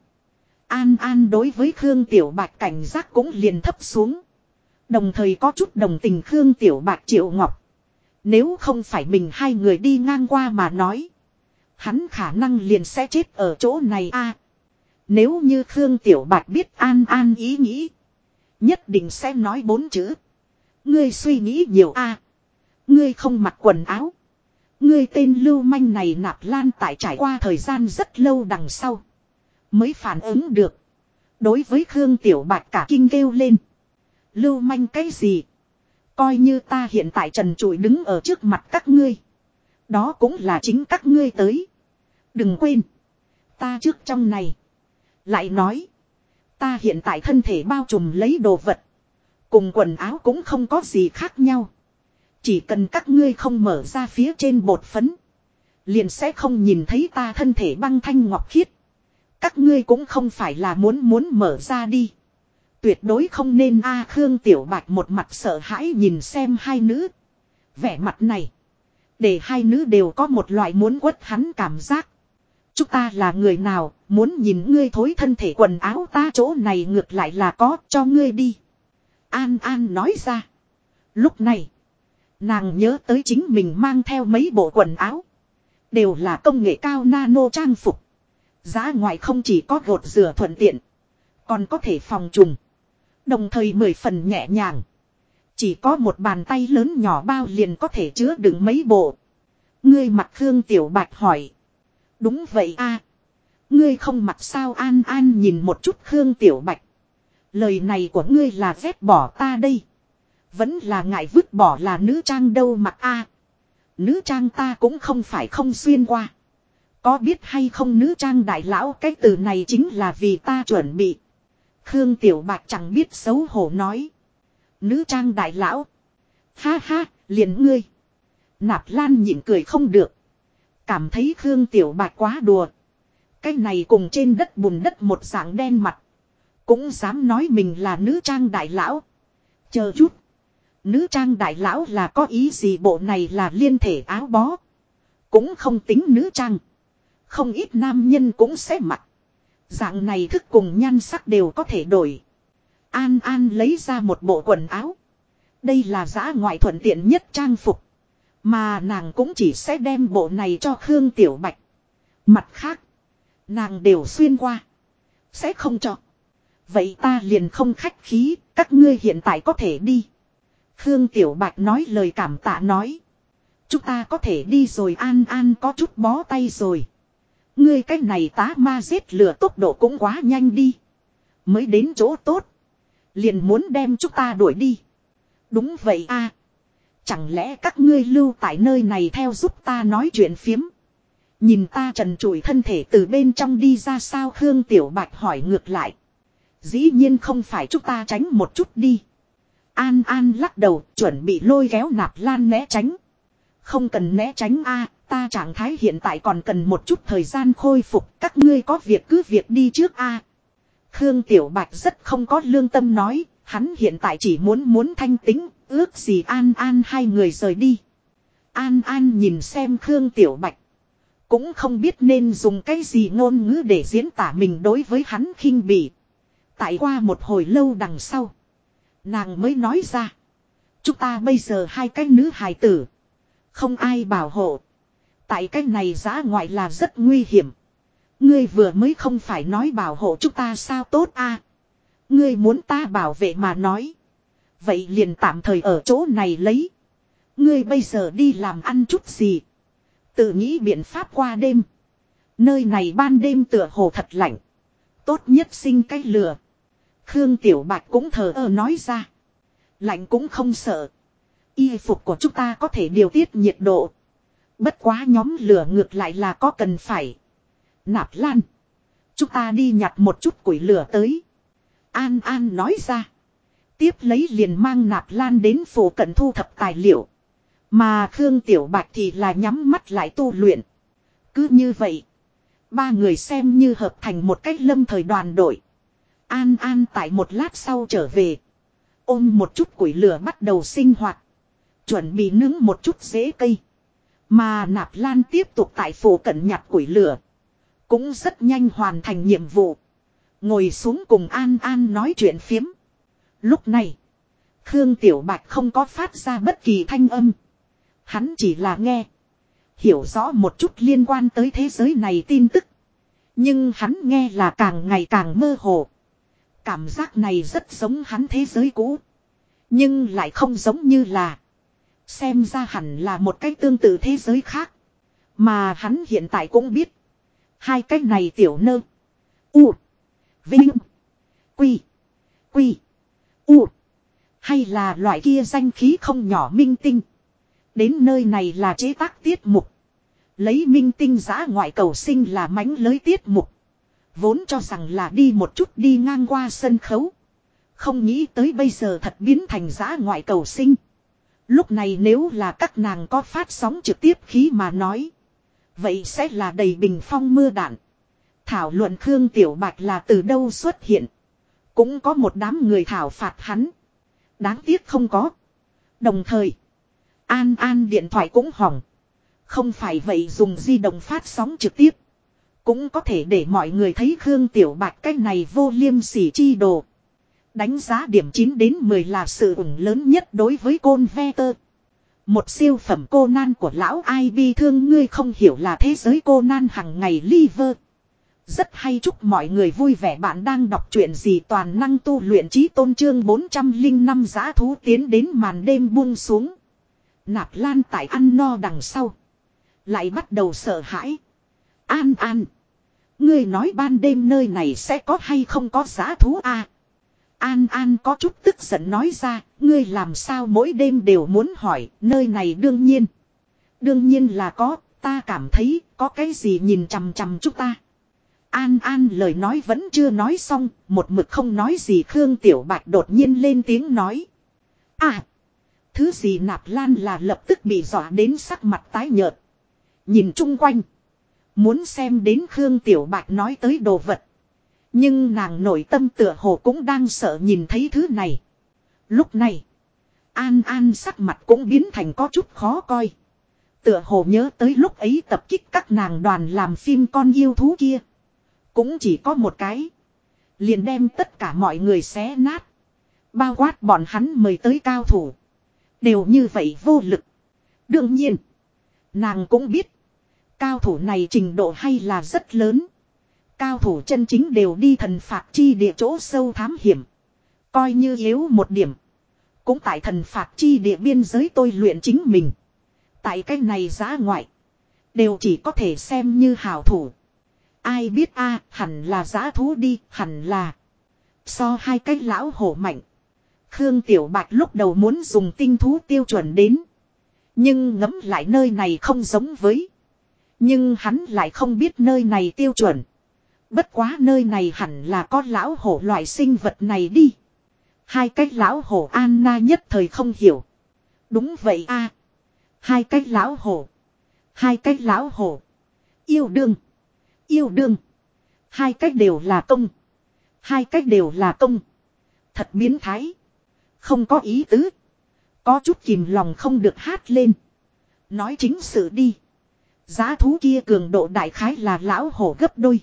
An An đối với Khương Tiểu Bạch cảnh giác cũng liền thấp xuống. Đồng thời có chút đồng tình Khương Tiểu Bạch Triệu Ngọc. Nếu không phải mình hai người đi ngang qua mà nói. Hắn khả năng liền sẽ chết ở chỗ này a. nếu như Khương Tiểu Bạch biết An An ý nghĩ. Nhất định sẽ nói bốn chữ. Ngươi suy nghĩ nhiều a. Ngươi không mặc quần áo. Ngươi tên lưu manh này nạp lan tại trải qua thời gian rất lâu đằng sau. Mới phản ứng được. Đối với Khương Tiểu Bạch cả kinh kêu lên. Lưu manh cái gì? Coi như ta hiện tại trần trụi đứng ở trước mặt các ngươi. Đó cũng là chính các ngươi tới. Đừng quên. Ta trước trong này. Lại nói. Ta hiện tại thân thể bao trùm lấy đồ vật. Cùng quần áo cũng không có gì khác nhau. Chỉ cần các ngươi không mở ra phía trên bột phấn. Liền sẽ không nhìn thấy ta thân thể băng thanh ngọc khiết. Các ngươi cũng không phải là muốn muốn mở ra đi. Tuyệt đối không nên a Khương Tiểu Bạch một mặt sợ hãi nhìn xem hai nữ. Vẻ mặt này. Để hai nữ đều có một loại muốn quất hắn cảm giác. Chúng ta là người nào, muốn nhìn ngươi thối thân thể quần áo ta chỗ này ngược lại là có cho ngươi đi. An An nói ra. Lúc này, nàng nhớ tới chính mình mang theo mấy bộ quần áo. Đều là công nghệ cao nano trang phục. Giá ngoài không chỉ có gột rửa thuận tiện, còn có thể phòng trùng. Đồng thời mười phần nhẹ nhàng. Chỉ có một bàn tay lớn nhỏ bao liền có thể chứa đựng mấy bộ. Ngươi mặc Khương Tiểu Bạch hỏi. Đúng vậy a Ngươi không mặc sao an an nhìn một chút Khương Tiểu Bạch. Lời này của ngươi là ghét bỏ ta đây. Vẫn là ngại vứt bỏ là nữ trang đâu mặc a Nữ trang ta cũng không phải không xuyên qua. Có biết hay không nữ trang đại lão cái từ này chính là vì ta chuẩn bị. Khương Tiểu Bạch chẳng biết xấu hổ nói. Nữ trang đại lão. Ha ha, liền ngươi. Nạp Lan nhịn cười không được. Cảm thấy Khương Tiểu Bạch quá đùa. Cái này cùng trên đất bùn đất một dạng đen mặt. Cũng dám nói mình là nữ trang đại lão. Chờ chút. Nữ trang đại lão là có ý gì bộ này là liên thể áo bó. Cũng không tính nữ trang. Không ít nam nhân cũng sẽ mặc. Dạng này thức cùng nhan sắc đều có thể đổi. An An lấy ra một bộ quần áo. Đây là giã ngoại thuận tiện nhất trang phục. Mà nàng cũng chỉ sẽ đem bộ này cho Khương Tiểu Bạch. Mặt khác. Nàng đều xuyên qua. Sẽ không cho. Vậy ta liền không khách khí. Các ngươi hiện tại có thể đi. Khương Tiểu Bạch nói lời cảm tạ nói. Chúng ta có thể đi rồi, an an có chút bó tay rồi. Ngươi cái này tá ma giết lửa tốc độ cũng quá nhanh đi. Mới đến chỗ tốt. Liền muốn đem chúng ta đuổi đi. Đúng vậy a Chẳng lẽ các ngươi lưu tại nơi này theo giúp ta nói chuyện phiếm. Nhìn ta trần trụi thân thể từ bên trong đi ra sao Khương Tiểu Bạch hỏi ngược lại. Dĩ nhiên không phải chúng ta tránh một chút đi. An An lắc đầu, chuẩn bị lôi kéo nạp lan né tránh. Không cần né tránh a ta trạng thái hiện tại còn cần một chút thời gian khôi phục. Các ngươi có việc cứ việc đi trước a Khương Tiểu Bạch rất không có lương tâm nói. Hắn hiện tại chỉ muốn muốn thanh tính. Ước gì An An hai người rời đi. An An nhìn xem Khương Tiểu Bạch. Cũng không biết nên dùng cái gì ngôn ngữ để diễn tả mình đối với hắn khinh bỉ. Tại qua một hồi lâu đằng sau. Nàng mới nói ra. Chúng ta bây giờ hai cái nữ hài tử. Không ai bảo hộ. Tại cái này giá ngoại là rất nguy hiểm. Ngươi vừa mới không phải nói bảo hộ chúng ta sao tốt a Ngươi muốn ta bảo vệ mà nói. Vậy liền tạm thời ở chỗ này lấy. Ngươi bây giờ đi làm ăn chút gì. Tự nghĩ biện pháp qua đêm. Nơi này ban đêm tựa hồ thật lạnh. Tốt nhất sinh cách lửa. Khương Tiểu Bạch cũng thờ ơ nói ra. Lạnh cũng không sợ. Y phục của chúng ta có thể điều tiết nhiệt độ. Bất quá nhóm lửa ngược lại là có cần phải. Nạp lan. Chúng ta đi nhặt một chút củi lửa tới. An An nói ra. Tiếp lấy liền mang nạp lan đến phủ cận thu thập tài liệu. Mà Khương Tiểu Bạch thì là nhắm mắt lại tu luyện. Cứ như vậy. Ba người xem như hợp thành một cách lâm thời đoàn đội. An An tại một lát sau trở về. Ôm một chút củi lửa bắt đầu sinh hoạt. Chuẩn bị nướng một chút rễ cây. Mà Nạp Lan tiếp tục tại phủ cận nhặt củi lửa. Cũng rất nhanh hoàn thành nhiệm vụ. Ngồi xuống cùng An An nói chuyện phiếm. Lúc này. Khương Tiểu Bạch không có phát ra bất kỳ thanh âm. Hắn chỉ là nghe. Hiểu rõ một chút liên quan tới thế giới này tin tức. Nhưng hắn nghe là càng ngày càng mơ hồ. Cảm giác này rất giống hắn thế giới cũ. Nhưng lại không giống như là. Xem ra hẳn là một cách tương tự thế giới khác. Mà hắn hiện tại cũng biết. Hai cách này tiểu nơ. U. Vinh. Quy. Quy. U. Hay là loại kia danh khí không nhỏ minh tinh. Đến nơi này là chế tác tiết mục. Lấy minh tinh giã ngoại cầu sinh là mánh lới tiết mục. Vốn cho rằng là đi một chút đi ngang qua sân khấu. Không nghĩ tới bây giờ thật biến thành giã ngoại cầu sinh. Lúc này nếu là các nàng có phát sóng trực tiếp khí mà nói. Vậy sẽ là đầy bình phong mưa đạn. Thảo luận Khương Tiểu Bạch là từ đâu xuất hiện. Cũng có một đám người thảo phạt hắn. Đáng tiếc không có. Đồng thời. An An điện thoại cũng hỏng. Không phải vậy dùng di động phát sóng trực tiếp. Cũng có thể để mọi người thấy Khương Tiểu Bạch cái này vô liêm sỉ chi đồ. Đánh giá điểm 9 đến 10 là sự ủng lớn nhất đối với côn ve tơ. Một siêu phẩm cô nan của lão ai bi thương ngươi không hiểu là thế giới cô nan hằng ngày liver. Rất hay chúc mọi người vui vẻ bạn đang đọc chuyện gì toàn năng tu luyện trí tôn trương 405 giá thú tiến đến màn đêm buông xuống. Nạp lan tại ăn no đằng sau. Lại bắt đầu sợ hãi. An an. Ngươi nói ban đêm nơi này sẽ có hay không có giá thú a? An An có chút tức giận nói ra, ngươi làm sao mỗi đêm đều muốn hỏi, nơi này đương nhiên. Đương nhiên là có, ta cảm thấy có cái gì nhìn chằm chằm chúng ta. An An lời nói vẫn chưa nói xong, một mực không nói gì Khương Tiểu Bạch đột nhiên lên tiếng nói. À, thứ gì nạp lan là lập tức bị dọa đến sắc mặt tái nhợt. Nhìn chung quanh. Muốn xem đến Khương Tiểu Bạch nói tới đồ vật. Nhưng nàng nội tâm tựa hồ cũng đang sợ nhìn thấy thứ này. Lúc này. An An sắc mặt cũng biến thành có chút khó coi. Tựa hồ nhớ tới lúc ấy tập kích các nàng đoàn làm phim con yêu thú kia. Cũng chỉ có một cái. Liền đem tất cả mọi người xé nát. Bao quát bọn hắn mời tới cao thủ. Đều như vậy vô lực. Đương nhiên. Nàng cũng biết. Cao thủ này trình độ hay là rất lớn. Cao thủ chân chính đều đi thần phạt chi địa chỗ sâu thám hiểm. Coi như yếu một điểm. Cũng tại thần phạt chi địa biên giới tôi luyện chính mình. Tại cái này giá ngoại. Đều chỉ có thể xem như hảo thủ. Ai biết a hẳn là giá thú đi, hẳn là. So hai cái lão hổ mạnh. Khương Tiểu Bạch lúc đầu muốn dùng tinh thú tiêu chuẩn đến. Nhưng ngẫm lại nơi này không giống với. Nhưng hắn lại không biết nơi này tiêu chuẩn. Bất quá nơi này hẳn là có lão hổ loại sinh vật này đi. Hai cái lão hổ Anna nhất thời không hiểu. Đúng vậy a Hai cái lão hổ. Hai cái lão hổ. Yêu đương. Yêu đương. Hai cách đều là công. Hai cách đều là công. Thật biến thái. Không có ý tứ. Có chút kìm lòng không được hát lên. Nói chính sự đi. Giá thú kia cường độ đại khái là lão hổ gấp đôi.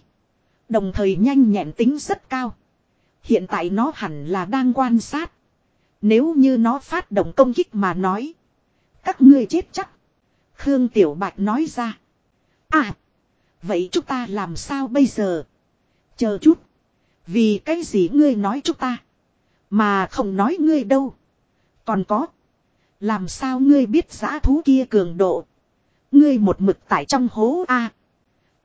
Đồng thời nhanh nhẹn tính rất cao. Hiện tại nó hẳn là đang quan sát. Nếu như nó phát động công kích mà nói. Các ngươi chết chắc. Khương Tiểu Bạch nói ra. À. Vậy chúng ta làm sao bây giờ? Chờ chút. Vì cái gì ngươi nói chúng ta? Mà không nói ngươi đâu. Còn có. Làm sao ngươi biết giã thú kia cường độ? Ngươi một mực tại trong hố A.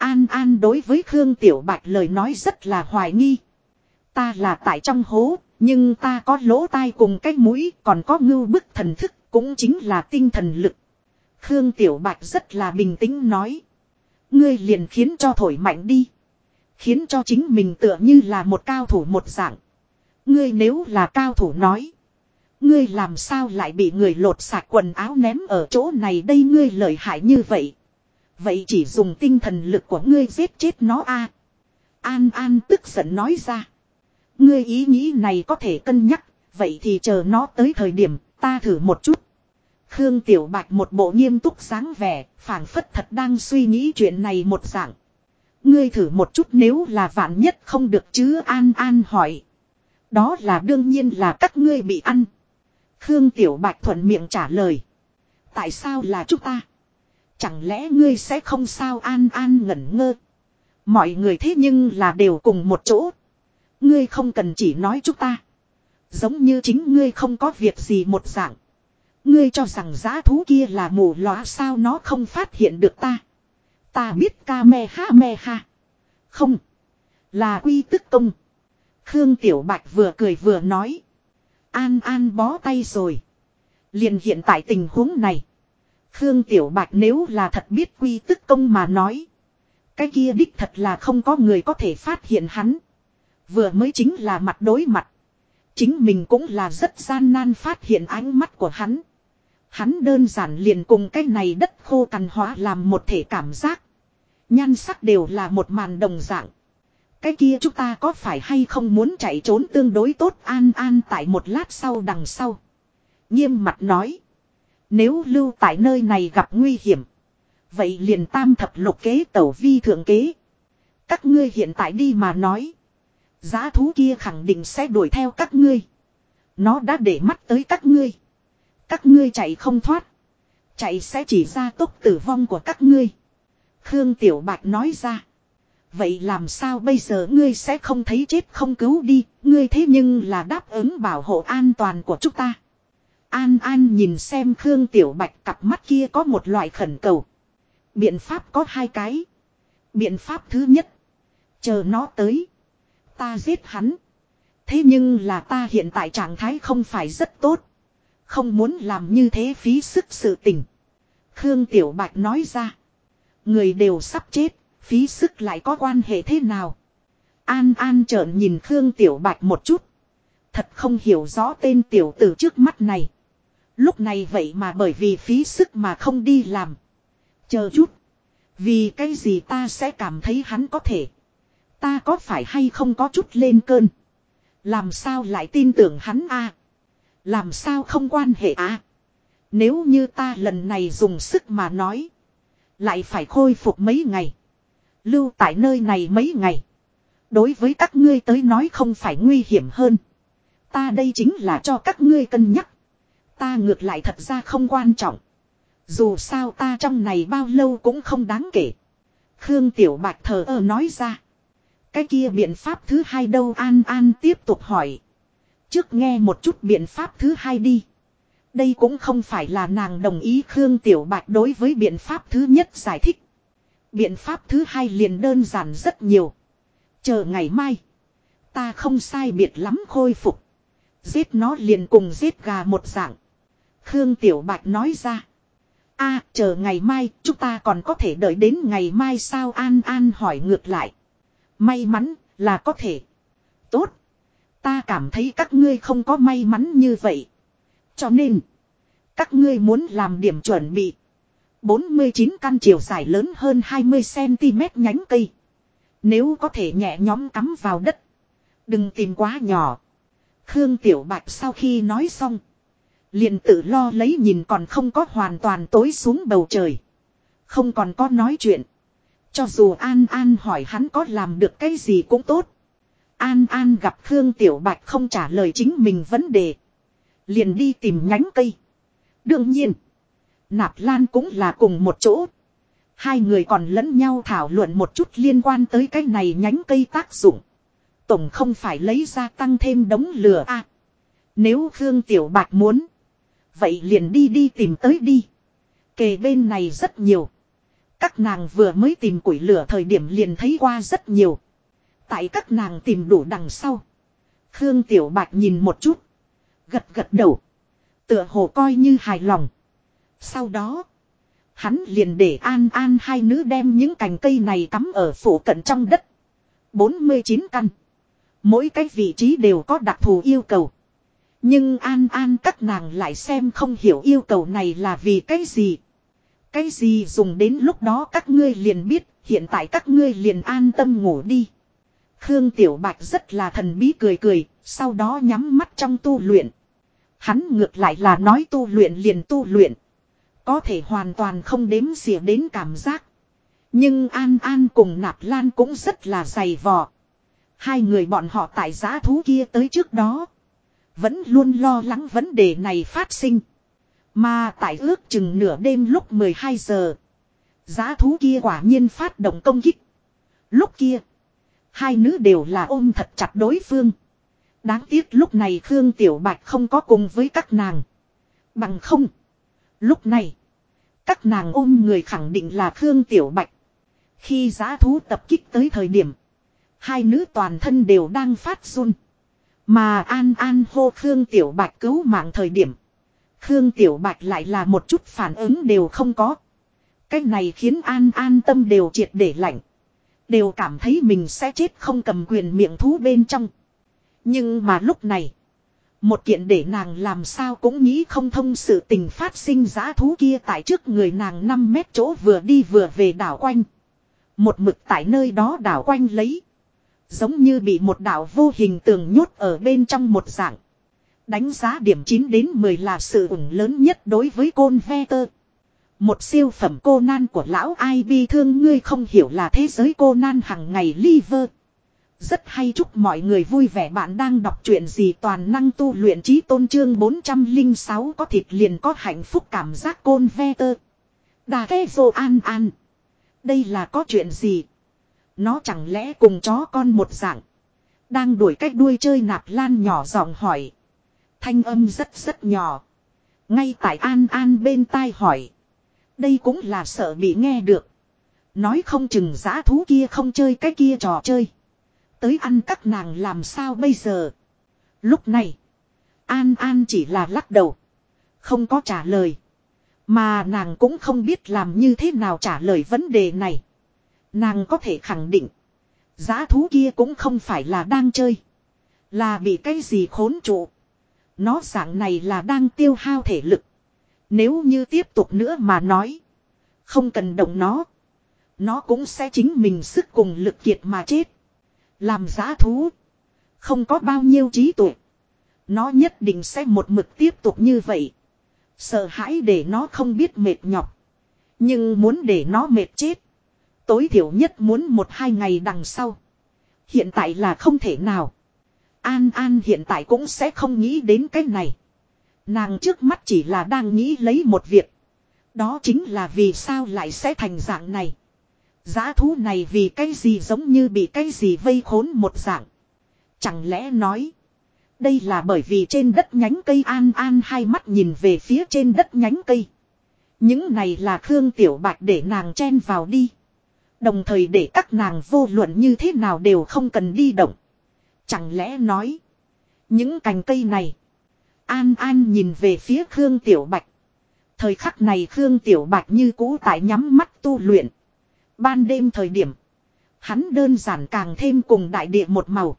An An đối với Khương Tiểu Bạch lời nói rất là hoài nghi. Ta là tại trong hố, nhưng ta có lỗ tai cùng cái mũi, còn có ngưu bức thần thức, cũng chính là tinh thần lực. Khương Tiểu Bạch rất là bình tĩnh nói. Ngươi liền khiến cho thổi mạnh đi. Khiến cho chính mình tựa như là một cao thủ một dạng. Ngươi nếu là cao thủ nói. Ngươi làm sao lại bị người lột sạc quần áo ném ở chỗ này đây ngươi lợi hại như vậy. Vậy chỉ dùng tinh thần lực của ngươi giết chết nó a An An tức giận nói ra. Ngươi ý nghĩ này có thể cân nhắc, vậy thì chờ nó tới thời điểm, ta thử một chút. Khương Tiểu Bạch một bộ nghiêm túc sáng vẻ, phảng phất thật đang suy nghĩ chuyện này một dạng. Ngươi thử một chút nếu là vạn nhất không được chứ An An hỏi. Đó là đương nhiên là các ngươi bị ăn. Khương Tiểu Bạch thuận miệng trả lời. Tại sao là chúng ta? Chẳng lẽ ngươi sẽ không sao An An ngẩn ngơ? Mọi người thế nhưng là đều cùng một chỗ. Ngươi không cần chỉ nói chúng ta. Giống như chính ngươi không có việc gì một dạng. Ngươi cho rằng giá thú kia là mù lóa sao nó không phát hiện được ta. Ta biết ca me ha me ha. Không. Là quy tức công. Khương Tiểu Bạch vừa cười vừa nói. An An bó tay rồi. Liền hiện tại tình huống này. Khương Tiểu Bạch nếu là thật biết quy tức công mà nói. Cái kia đích thật là không có người có thể phát hiện hắn. Vừa mới chính là mặt đối mặt. Chính mình cũng là rất gian nan phát hiện ánh mắt của hắn. Hắn đơn giản liền cùng cái này đất khô cằn hóa làm một thể cảm giác. Nhan sắc đều là một màn đồng dạng. Cái kia chúng ta có phải hay không muốn chạy trốn tương đối tốt an an tại một lát sau đằng sau. Nghiêm mặt nói. Nếu lưu tại nơi này gặp nguy hiểm. Vậy liền tam thập lục kế tẩu vi thượng kế. Các ngươi hiện tại đi mà nói. Giá thú kia khẳng định sẽ đuổi theo các ngươi. Nó đã để mắt tới các ngươi. Các ngươi chạy không thoát. Chạy sẽ chỉ ra tốc tử vong của các ngươi. Khương Tiểu Bạch nói ra. Vậy làm sao bây giờ ngươi sẽ không thấy chết không cứu đi, ngươi thế nhưng là đáp ứng bảo hộ an toàn của chúng ta. An An nhìn xem Khương Tiểu Bạch cặp mắt kia có một loại khẩn cầu. Biện pháp có hai cái. Biện pháp thứ nhất. Chờ nó tới. Ta giết hắn. Thế nhưng là ta hiện tại trạng thái không phải rất tốt. Không muốn làm như thế phí sức sự tình. Khương Tiểu Bạch nói ra. Người đều sắp chết, phí sức lại có quan hệ thế nào? An An trợn nhìn Khương Tiểu Bạch một chút. Thật không hiểu rõ tên tiểu tử trước mắt này. Lúc này vậy mà bởi vì phí sức mà không đi làm. Chờ chút. Vì cái gì ta sẽ cảm thấy hắn có thể. Ta có phải hay không có chút lên cơn. Làm sao lại tin tưởng hắn a Làm sao không quan hệ a Nếu như ta lần này dùng sức mà nói. Lại phải khôi phục mấy ngày. Lưu tại nơi này mấy ngày. Đối với các ngươi tới nói không phải nguy hiểm hơn. Ta đây chính là cho các ngươi cân nhắc. Ta ngược lại thật ra không quan trọng. Dù sao ta trong này bao lâu cũng không đáng kể. Khương Tiểu Bạch thờ ơ nói ra. Cái kia biện pháp thứ hai đâu An An tiếp tục hỏi. Trước nghe một chút biện pháp thứ hai đi. Đây cũng không phải là nàng đồng ý Khương Tiểu Bạch đối với biện pháp thứ nhất giải thích. Biện pháp thứ hai liền đơn giản rất nhiều. Chờ ngày mai. Ta không sai biệt lắm khôi phục. Giết nó liền cùng giết gà một dạng. Khương Tiểu Bạch nói ra. a, chờ ngày mai, chúng ta còn có thể đợi đến ngày mai sao An An hỏi ngược lại. May mắn là có thể. Tốt. Ta cảm thấy các ngươi không có may mắn như vậy. Cho nên. Các ngươi muốn làm điểm chuẩn bị. 49 căn chiều dài lớn hơn 20cm nhánh cây. Nếu có thể nhẹ nhóm cắm vào đất. Đừng tìm quá nhỏ. Khương Tiểu Bạch sau khi nói xong. Liền tự lo lấy nhìn còn không có hoàn toàn tối xuống bầu trời. Không còn có nói chuyện. Cho dù An An hỏi hắn có làm được cái gì cũng tốt. An An gặp Khương Tiểu Bạch không trả lời chính mình vấn đề. Liền đi tìm nhánh cây. Đương nhiên. Nạp Lan cũng là cùng một chỗ. Hai người còn lẫn nhau thảo luận một chút liên quan tới cái này nhánh cây tác dụng. Tổng không phải lấy ra tăng thêm đống lửa a. nếu Khương Tiểu Bạch muốn. Vậy liền đi đi tìm tới đi. Kề bên này rất nhiều. Các nàng vừa mới tìm củi lửa thời điểm liền thấy qua rất nhiều. Tại các nàng tìm đủ đằng sau. Khương Tiểu Bạch nhìn một chút. Gật gật đầu. Tựa hồ coi như hài lòng. Sau đó. Hắn liền để an an hai nữ đem những cành cây này cắm ở phủ cận trong đất. 49 căn. Mỗi cái vị trí đều có đặc thù yêu cầu. Nhưng an an các nàng lại xem không hiểu yêu cầu này là vì cái gì. Cái gì dùng đến lúc đó các ngươi liền biết, hiện tại các ngươi liền an tâm ngủ đi. Khương Tiểu Bạch rất là thần bí cười cười, sau đó nhắm mắt trong tu luyện. Hắn ngược lại là nói tu luyện liền tu luyện. Có thể hoàn toàn không đếm xỉa đến cảm giác. Nhưng An An cùng Nạp Lan cũng rất là dày vò. Hai người bọn họ tại giá thú kia tới trước đó. Vẫn luôn lo lắng vấn đề này phát sinh. Mà tại ước chừng nửa đêm lúc 12 giờ. Giá thú kia quả nhiên phát động công kích. Lúc kia. Hai nữ đều là ôm thật chặt đối phương. Đáng tiếc lúc này Khương Tiểu Bạch không có cùng với các nàng. Bằng không. Lúc này. Các nàng ôm người khẳng định là Khương Tiểu Bạch. Khi giá thú tập kích tới thời điểm. Hai nữ toàn thân đều đang phát run. Mà An An hô Khương Tiểu Bạch cứu mạng thời điểm. Khương Tiểu Bạch lại là một chút phản ứng đều không có. Cái này khiến An An tâm đều triệt để lạnh. Đều cảm thấy mình sẽ chết không cầm quyền miệng thú bên trong. Nhưng mà lúc này. Một kiện để nàng làm sao cũng nghĩ không thông sự tình phát sinh giá thú kia tại trước người nàng 5 mét chỗ vừa đi vừa về đảo quanh. Một mực tại nơi đó đảo quanh lấy. Giống như bị một đảo vô hình tường nhốt ở bên trong một dạng. Đánh giá điểm 9 đến 10 là sự ủng lớn nhất đối với côn ve tơ. Một siêu phẩm cô nan của lão ai bi thương ngươi không hiểu là thế giới cô nan hằng ngày liver. Rất hay chúc mọi người vui vẻ bạn đang đọc truyện gì toàn năng tu luyện trí tôn trương 406 có thịt liền có hạnh phúc cảm giác côn ve tơ. Đà kê vô an an. Đây là có chuyện gì? Nó chẳng lẽ cùng chó con một dạng. Đang đuổi cách đuôi chơi nạp lan nhỏ giọng hỏi. Thanh âm rất rất nhỏ. Ngay tại an an bên tai hỏi. Đây cũng là sợ bị nghe được. Nói không chừng giã thú kia không chơi cái kia trò chơi. Tới ăn các nàng làm sao bây giờ. Lúc này. An An chỉ là lắc đầu. Không có trả lời. Mà nàng cũng không biết làm như thế nào trả lời vấn đề này. Nàng có thể khẳng định. Giá thú kia cũng không phải là đang chơi. Là bị cái gì khốn trụ. Nó dạng này là đang tiêu hao thể lực. Nếu như tiếp tục nữa mà nói. Không cần động nó. Nó cũng sẽ chính mình sức cùng lực kiệt mà chết. Làm giá thú. Không có bao nhiêu trí tuệ. Nó nhất định sẽ một mực tiếp tục như vậy. Sợ hãi để nó không biết mệt nhọc. Nhưng muốn để nó mệt chết. Tối thiểu nhất muốn một hai ngày đằng sau. Hiện tại là không thể nào. An An hiện tại cũng sẽ không nghĩ đến cái này. Nàng trước mắt chỉ là đang nghĩ lấy một việc. Đó chính là vì sao lại sẽ thành dạng này. Giá thú này vì cái gì giống như bị cái gì vây khốn một dạng. Chẳng lẽ nói. Đây là bởi vì trên đất nhánh cây an an hai mắt nhìn về phía trên đất nhánh cây. Những này là Khương Tiểu Bạch để nàng chen vào đi. Đồng thời để các nàng vô luận như thế nào đều không cần đi động. Chẳng lẽ nói. Những cành cây này. An An nhìn về phía Khương Tiểu Bạch. Thời khắc này Khương Tiểu Bạch như cũ tại nhắm mắt tu luyện. Ban đêm thời điểm. Hắn đơn giản càng thêm cùng đại địa một màu.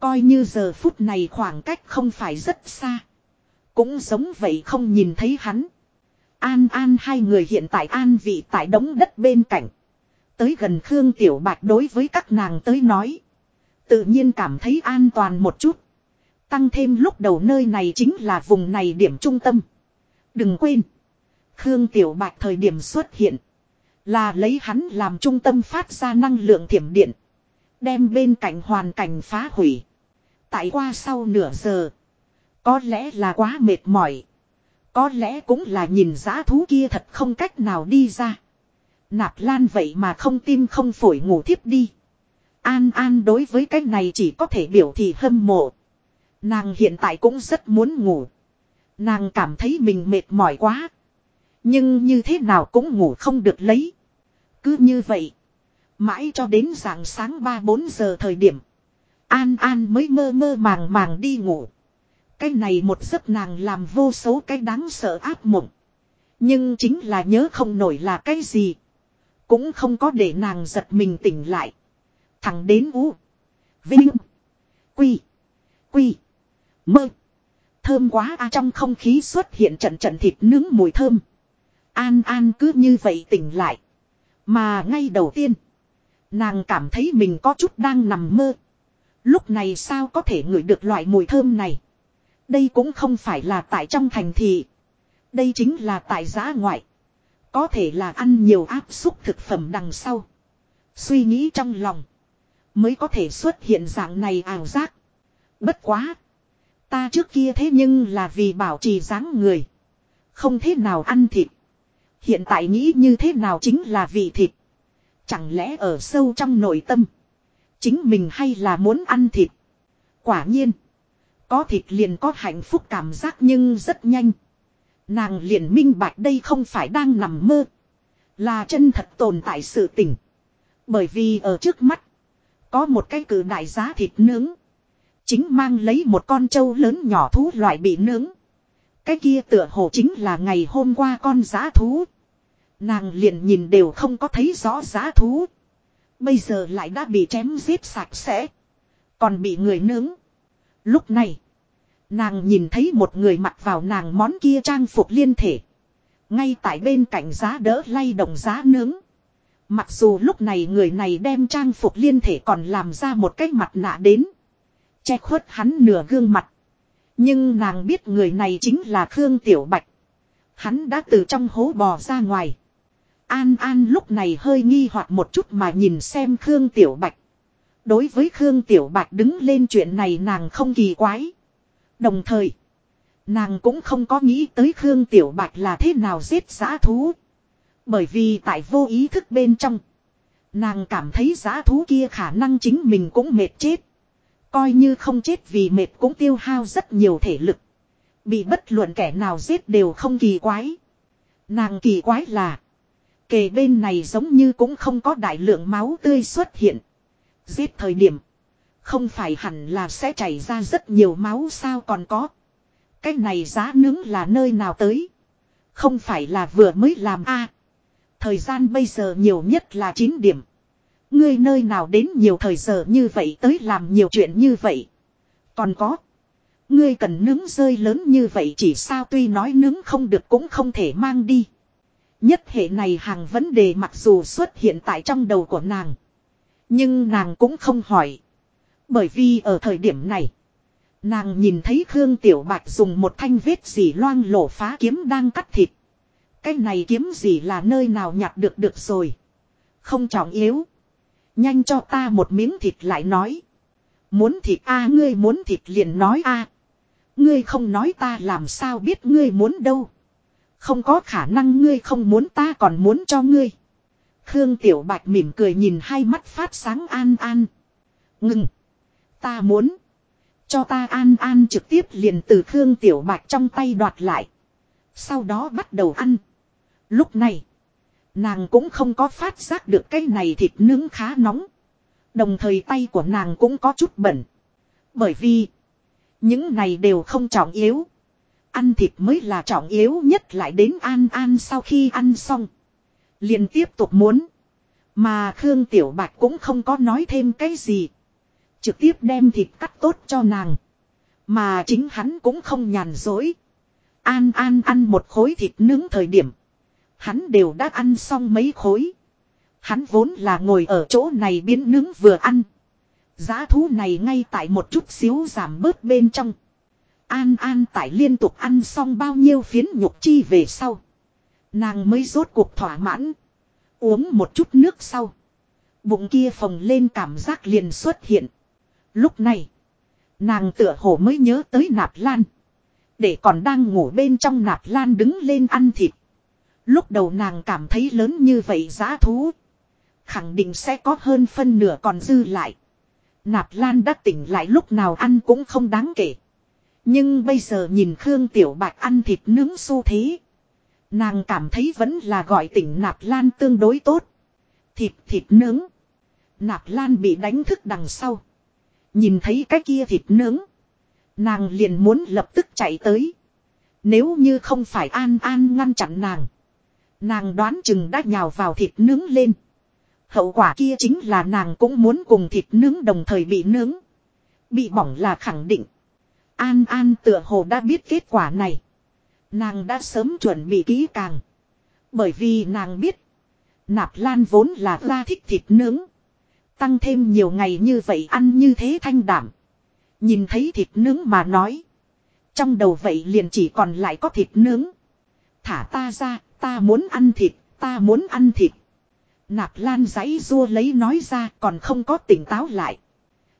Coi như giờ phút này khoảng cách không phải rất xa. Cũng giống vậy không nhìn thấy hắn. An An hai người hiện tại an vị tại đống đất bên cạnh. Tới gần Khương Tiểu Bạch đối với các nàng tới nói. Tự nhiên cảm thấy an toàn một chút. Tăng thêm lúc đầu nơi này chính là vùng này điểm trung tâm. Đừng quên. Khương Tiểu Bạch thời điểm xuất hiện. Là lấy hắn làm trung tâm phát ra năng lượng thiểm điện. Đem bên cạnh hoàn cảnh phá hủy. Tại qua sau nửa giờ. Có lẽ là quá mệt mỏi. Có lẽ cũng là nhìn giá thú kia thật không cách nào đi ra. Nạp lan vậy mà không tim không phổi ngủ thiếp đi. An An đối với cái này chỉ có thể biểu thị hâm mộ. Nàng hiện tại cũng rất muốn ngủ. Nàng cảm thấy mình mệt mỏi quá. Nhưng như thế nào cũng ngủ không được lấy. Cứ như vậy. Mãi cho đến rạng sáng 3-4 giờ thời điểm. An An mới mơ mơ màng màng đi ngủ. Cái này một giấc nàng làm vô số cái đáng sợ áp mộng. Nhưng chính là nhớ không nổi là cái gì. Cũng không có để nàng giật mình tỉnh lại. Thẳng đến u. Vinh. Quy. Quy. Mơ. Thơm quá a à, trong không khí xuất hiện trận trận thịt nướng mùi thơm. An An cứ như vậy tỉnh lại. Mà ngay đầu tiên. Nàng cảm thấy mình có chút đang nằm mơ. Lúc này sao có thể ngửi được loại mùi thơm này. Đây cũng không phải là tại trong thành thị. Đây chính là tại giã ngoại. Có thể là ăn nhiều áp xúc thực phẩm đằng sau. Suy nghĩ trong lòng. Mới có thể xuất hiện dạng này ảo giác. Bất quá. Ta trước kia thế nhưng là vì bảo trì dáng người. Không thế nào ăn thịt. Hiện tại nghĩ như thế nào chính là vị thịt. Chẳng lẽ ở sâu trong nội tâm. Chính mình hay là muốn ăn thịt. Quả nhiên. Có thịt liền có hạnh phúc cảm giác nhưng rất nhanh. Nàng liền minh bạch đây không phải đang nằm mơ. Là chân thật tồn tại sự tỉnh. Bởi vì ở trước mắt. Có một cái cử đại giá thịt nướng. Chính mang lấy một con trâu lớn nhỏ thú loại bị nướng. Cái kia tựa hồ chính là ngày hôm qua con giá thú. Nàng liền nhìn đều không có thấy rõ giá thú. Bây giờ lại đã bị chém giết sạch sẽ. Còn bị người nướng. Lúc này. Nàng nhìn thấy một người mặc vào nàng món kia trang phục liên thể. Ngay tại bên cạnh giá đỡ lay động giá nướng. Mặc dù lúc này người này đem trang phục liên thể còn làm ra một cái mặt nạ đến. Che khuất hắn nửa gương mặt. Nhưng nàng biết người này chính là Khương Tiểu Bạch. Hắn đã từ trong hố bò ra ngoài. An An lúc này hơi nghi hoặc một chút mà nhìn xem Khương Tiểu Bạch. Đối với Khương Tiểu Bạch đứng lên chuyện này nàng không kỳ quái. Đồng thời, nàng cũng không có nghĩ tới Khương Tiểu Bạch là thế nào giết giã thú. Bởi vì tại vô ý thức bên trong, nàng cảm thấy giã thú kia khả năng chính mình cũng mệt chết. Coi như không chết vì mệt cũng tiêu hao rất nhiều thể lực. Bị bất luận kẻ nào giết đều không kỳ quái. Nàng kỳ quái là Kề bên này giống như cũng không có đại lượng máu tươi xuất hiện. Giết thời điểm. Không phải hẳn là sẽ chảy ra rất nhiều máu sao còn có. Cái này giá nướng là nơi nào tới. Không phải là vừa mới làm a Thời gian bây giờ nhiều nhất là 9 điểm. Ngươi nơi nào đến nhiều thời giờ như vậy tới làm nhiều chuyện như vậy. Còn có. Ngươi cần nướng rơi lớn như vậy chỉ sao tuy nói nướng không được cũng không thể mang đi. Nhất hệ này hàng vấn đề mặc dù xuất hiện tại trong đầu của nàng. Nhưng nàng cũng không hỏi. Bởi vì ở thời điểm này. Nàng nhìn thấy Khương Tiểu Bạch dùng một thanh vết dì loang lổ phá kiếm đang cắt thịt. Cái này kiếm gì là nơi nào nhặt được được rồi. Không trọng yếu. Nhanh cho ta một miếng thịt lại nói. Muốn thịt a, ngươi muốn thịt liền nói a Ngươi không nói ta làm sao biết ngươi muốn đâu. Không có khả năng ngươi không muốn ta còn muốn cho ngươi. Khương Tiểu Bạch mỉm cười nhìn hai mắt phát sáng an an. Ngừng. Ta muốn. Cho ta an an trực tiếp liền từ Khương Tiểu Bạch trong tay đoạt lại. Sau đó bắt đầu ăn. Lúc này. Nàng cũng không có phát giác được cái này thịt nướng khá nóng. Đồng thời tay của nàng cũng có chút bẩn. Bởi vì. Những này đều không trọng yếu. Ăn thịt mới là trọng yếu nhất lại đến an an sau khi ăn xong. liền tiếp tục muốn. Mà Khương Tiểu Bạch cũng không có nói thêm cái gì. Trực tiếp đem thịt cắt tốt cho nàng. Mà chính hắn cũng không nhàn dối. An An ăn một khối thịt nướng thời điểm. Hắn đều đã ăn xong mấy khối. Hắn vốn là ngồi ở chỗ này biến nướng vừa ăn. Giá thú này ngay tại một chút xíu giảm bớt bên trong. An An tại liên tục ăn xong bao nhiêu phiến nhục chi về sau. Nàng mới rốt cuộc thỏa mãn. Uống một chút nước sau. Bụng kia phồng lên cảm giác liền xuất hiện. Lúc này. Nàng tựa hồ mới nhớ tới nạp lan. Để còn đang ngủ bên trong nạp lan đứng lên ăn thịt. Lúc đầu nàng cảm thấy lớn như vậy giá thú. Khẳng định sẽ có hơn phân nửa còn dư lại. Nạp lan đã tỉnh lại lúc nào ăn cũng không đáng kể. Nhưng bây giờ nhìn Khương Tiểu Bạch ăn thịt nướng su thế. Nàng cảm thấy vẫn là gọi tỉnh nạp lan tương đối tốt. Thịt thịt nướng. Nạp lan bị đánh thức đằng sau. Nhìn thấy cái kia thịt nướng. Nàng liền muốn lập tức chạy tới. Nếu như không phải an an ngăn chặn nàng. Nàng đoán chừng đã nhào vào thịt nướng lên. Hậu quả kia chính là nàng cũng muốn cùng thịt nướng đồng thời bị nướng. Bị bỏng là khẳng định. An An tựa hồ đã biết kết quả này. Nàng đã sớm chuẩn bị kỹ càng. Bởi vì nàng biết. Nạp lan vốn là ra thích thịt nướng. Tăng thêm nhiều ngày như vậy ăn như thế thanh đảm. Nhìn thấy thịt nướng mà nói. Trong đầu vậy liền chỉ còn lại có thịt nướng. Thả ta ra, ta muốn ăn thịt, ta muốn ăn thịt. Nạp lan giấy rua lấy nói ra còn không có tỉnh táo lại.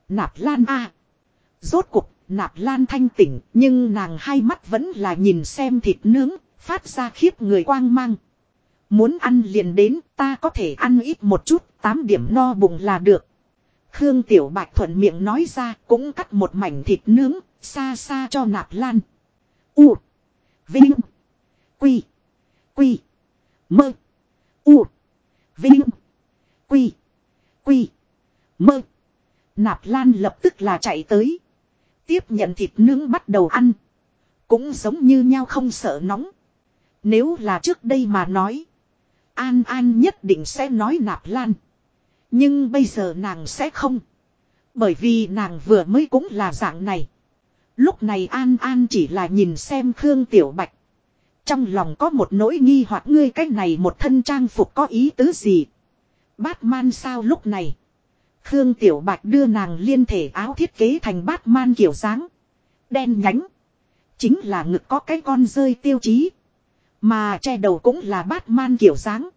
Nạp lan a Rốt cuộc, nạp lan thanh tỉnh, nhưng nàng hai mắt vẫn là nhìn xem thịt nướng, phát ra khiếp người quang mang. Muốn ăn liền đến, ta có thể ăn ít một chút, tám điểm no bụng là được. Khương Tiểu Bạch thuận miệng nói ra, cũng cắt một mảnh thịt nướng, xa xa cho nạp lan. U. Vinh. Quy. Quy. Mơ. U. Vinh. Quy. Quy. Mơ. Nạp lan lập tức là chạy tới. Tiếp nhận thịt nướng bắt đầu ăn. Cũng giống như nhau không sợ nóng. Nếu là trước đây mà nói. An An nhất định sẽ nói nạp lan. Nhưng bây giờ nàng sẽ không. Bởi vì nàng vừa mới cũng là dạng này. Lúc này An An chỉ là nhìn xem Khương Tiểu Bạch. Trong lòng có một nỗi nghi hoặc ngươi cách này một thân trang phục có ý tứ gì. Batman sao lúc này. Khương Tiểu Bạch đưa nàng liên thể áo thiết kế thành Batman kiểu dáng. Đen nhánh. Chính là ngực có cái con rơi tiêu chí. Mà che đầu cũng là Batman kiểu dáng.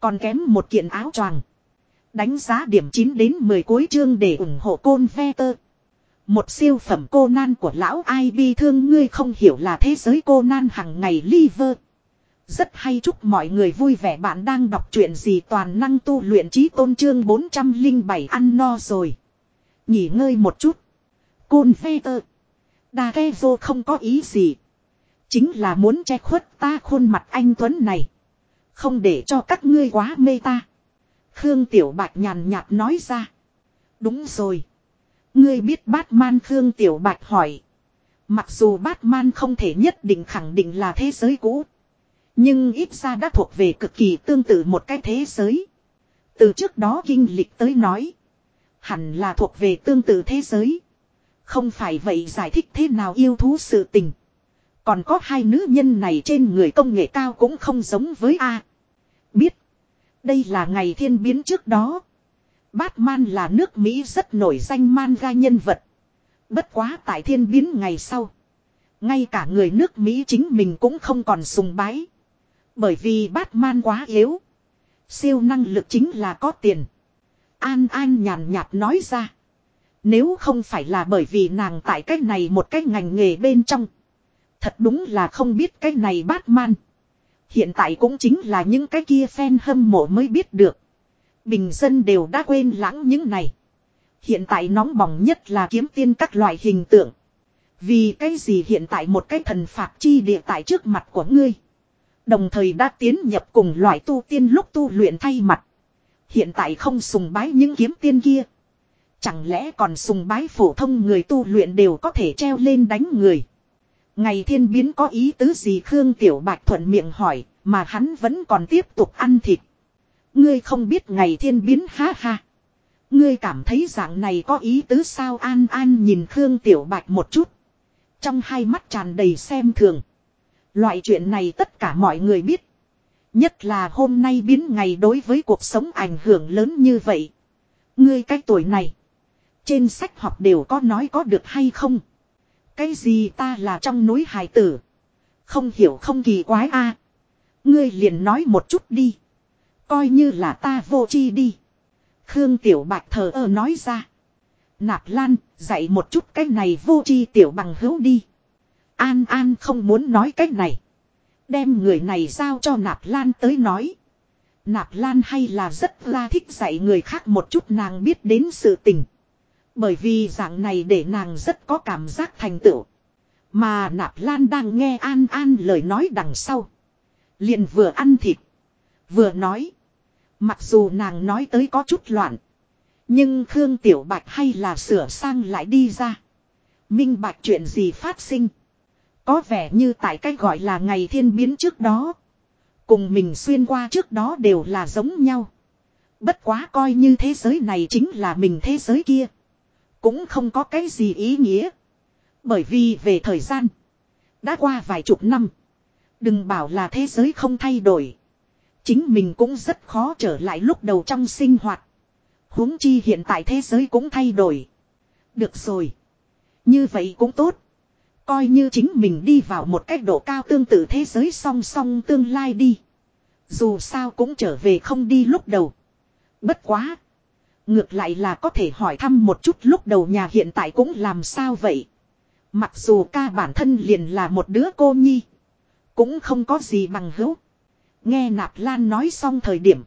Còn kém một kiện áo choàng. Đánh giá điểm 9 đến 10 cuối chương để ủng hộ côn ve tơ. Một siêu phẩm cô nan của lão ai bi thương ngươi không hiểu là thế giới cô nan hằng ngày liver. Rất hay chúc mọi người vui vẻ bạn đang đọc truyện gì toàn năng tu luyện trí tôn trương 407 ăn no rồi. Nghỉ ngơi một chút. Côn ve tơ. Đa ghe vô không có ý gì. Chính là muốn che khuất ta khuôn mặt anh Tuấn này. Không để cho các ngươi quá mê ta. Khương Tiểu Bạch nhàn nhạt nói ra. Đúng rồi. Ngươi biết Batman Khương Tiểu Bạch hỏi. Mặc dù Batman không thể nhất định khẳng định là thế giới cũ. Nhưng ít ra đã thuộc về cực kỳ tương tự một cái thế giới. Từ trước đó kinh lịch tới nói. Hẳn là thuộc về tương tự thế giới. Không phải vậy giải thích thế nào yêu thú sự tình. Còn có hai nữ nhân này trên người công nghệ cao cũng không giống với A. Biết. Đây là ngày thiên biến trước đó. Batman là nước Mỹ rất nổi danh manga nhân vật. Bất quá tại thiên biến ngày sau. Ngay cả người nước Mỹ chính mình cũng không còn sùng bái. Bởi vì Batman quá yếu. Siêu năng lực chính là có tiền. An An nhàn nhạt nói ra. Nếu không phải là bởi vì nàng tại cái này một cái ngành nghề bên trong. Thật đúng là không biết cái này Batman. Hiện tại cũng chính là những cái kia fan hâm mộ mới biết được. Bình dân đều đã quên lãng những này. Hiện tại nóng bỏng nhất là kiếm tiên các loại hình tượng. Vì cái gì hiện tại một cái thần phạt chi địa tại trước mặt của ngươi. Đồng thời đã tiến nhập cùng loại tu tiên lúc tu luyện thay mặt. Hiện tại không sùng bái những kiếm tiên kia. Chẳng lẽ còn sùng bái phổ thông người tu luyện đều có thể treo lên đánh người. Ngày thiên biến có ý tứ gì Khương Tiểu Bạch thuận miệng hỏi, mà hắn vẫn còn tiếp tục ăn thịt. Ngươi không biết ngày thiên biến ha ha. Ngươi cảm thấy dạng này có ý tứ sao an an nhìn Khương Tiểu Bạch một chút. Trong hai mắt tràn đầy xem thường. Loại chuyện này tất cả mọi người biết. Nhất là hôm nay biến ngày đối với cuộc sống ảnh hưởng lớn như vậy. Ngươi cái tuổi này. Trên sách học đều có nói có được hay không. Cái gì ta là trong núi hải tử. Không hiểu không kỳ quái a Ngươi liền nói một chút đi. Coi như là ta vô chi đi. Khương Tiểu Bạch thờ ơ nói ra. Nạp Lan, dạy một chút cái này vô chi tiểu bằng hữu đi. An An không muốn nói cái này. Đem người này giao cho Nạp Lan tới nói. Nạp Lan hay là rất la thích dạy người khác một chút nàng biết đến sự tình. Bởi vì dạng này để nàng rất có cảm giác thành tựu. Mà Nạp Lan đang nghe An An lời nói đằng sau. Liền vừa ăn thịt. Vừa nói. Mặc dù nàng nói tới có chút loạn. Nhưng Khương Tiểu Bạch hay là sửa sang lại đi ra. Minh Bạch chuyện gì phát sinh. Có vẻ như tại cách gọi là ngày thiên biến trước đó. Cùng mình xuyên qua trước đó đều là giống nhau. Bất quá coi như thế giới này chính là mình thế giới kia. Cũng không có cái gì ý nghĩa. Bởi vì về thời gian. Đã qua vài chục năm. Đừng bảo là thế giới không thay đổi. Chính mình cũng rất khó trở lại lúc đầu trong sinh hoạt. huống chi hiện tại thế giới cũng thay đổi. Được rồi. Như vậy cũng tốt. Coi như chính mình đi vào một cách độ cao tương tự thế giới song song tương lai đi. Dù sao cũng trở về không đi lúc đầu. Bất quá. Ngược lại là có thể hỏi thăm một chút lúc đầu nhà hiện tại cũng làm sao vậy. Mặc dù ca bản thân liền là một đứa cô nhi. Cũng không có gì bằng hữu. Nghe Nạp Lan nói xong thời điểm.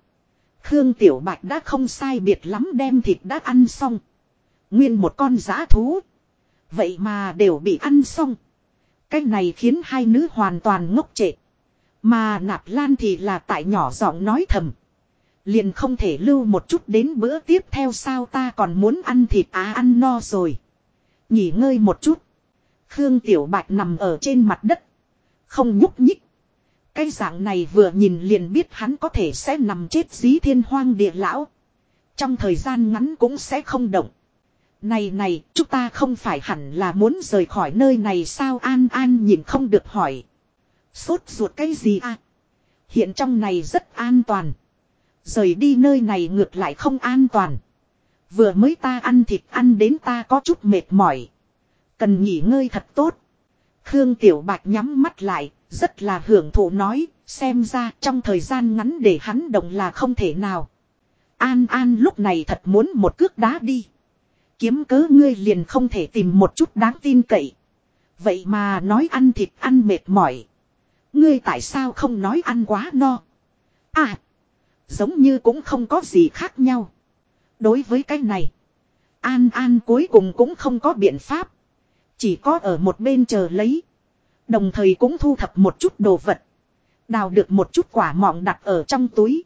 Khương Tiểu Bạch đã không sai biệt lắm đem thịt đã ăn xong. Nguyên một con giã thú. Vậy mà đều bị ăn xong. Cái này khiến hai nữ hoàn toàn ngốc trệ. Mà Nạp Lan thì là tại nhỏ giọng nói thầm. Liền không thể lưu một chút đến bữa tiếp theo sao ta còn muốn ăn thịt á ăn no rồi. Nghỉ ngơi một chút. Khương Tiểu Bạch nằm ở trên mặt đất. Không nhúc nhích. Cái dạng này vừa nhìn liền biết hắn có thể sẽ nằm chết dí thiên hoang địa lão. Trong thời gian ngắn cũng sẽ không động. Này này, chúng ta không phải hẳn là muốn rời khỏi nơi này sao An An nhìn không được hỏi. Sốt ruột cái gì à? Hiện trong này rất an toàn. Rời đi nơi này ngược lại không an toàn. Vừa mới ta ăn thịt ăn đến ta có chút mệt mỏi. Cần nghỉ ngơi thật tốt. Khương Tiểu Bạch nhắm mắt lại, rất là hưởng thụ nói, xem ra trong thời gian ngắn để hắn động là không thể nào. An An lúc này thật muốn một cước đá đi. Kiếm cớ ngươi liền không thể tìm một chút đáng tin cậy. Vậy mà nói ăn thịt ăn mệt mỏi. Ngươi tại sao không nói ăn quá no? À, giống như cũng không có gì khác nhau. Đối với cái này, An An cuối cùng cũng không có biện pháp. Chỉ có ở một bên chờ lấy. Đồng thời cũng thu thập một chút đồ vật. Đào được một chút quả mọng đặt ở trong túi.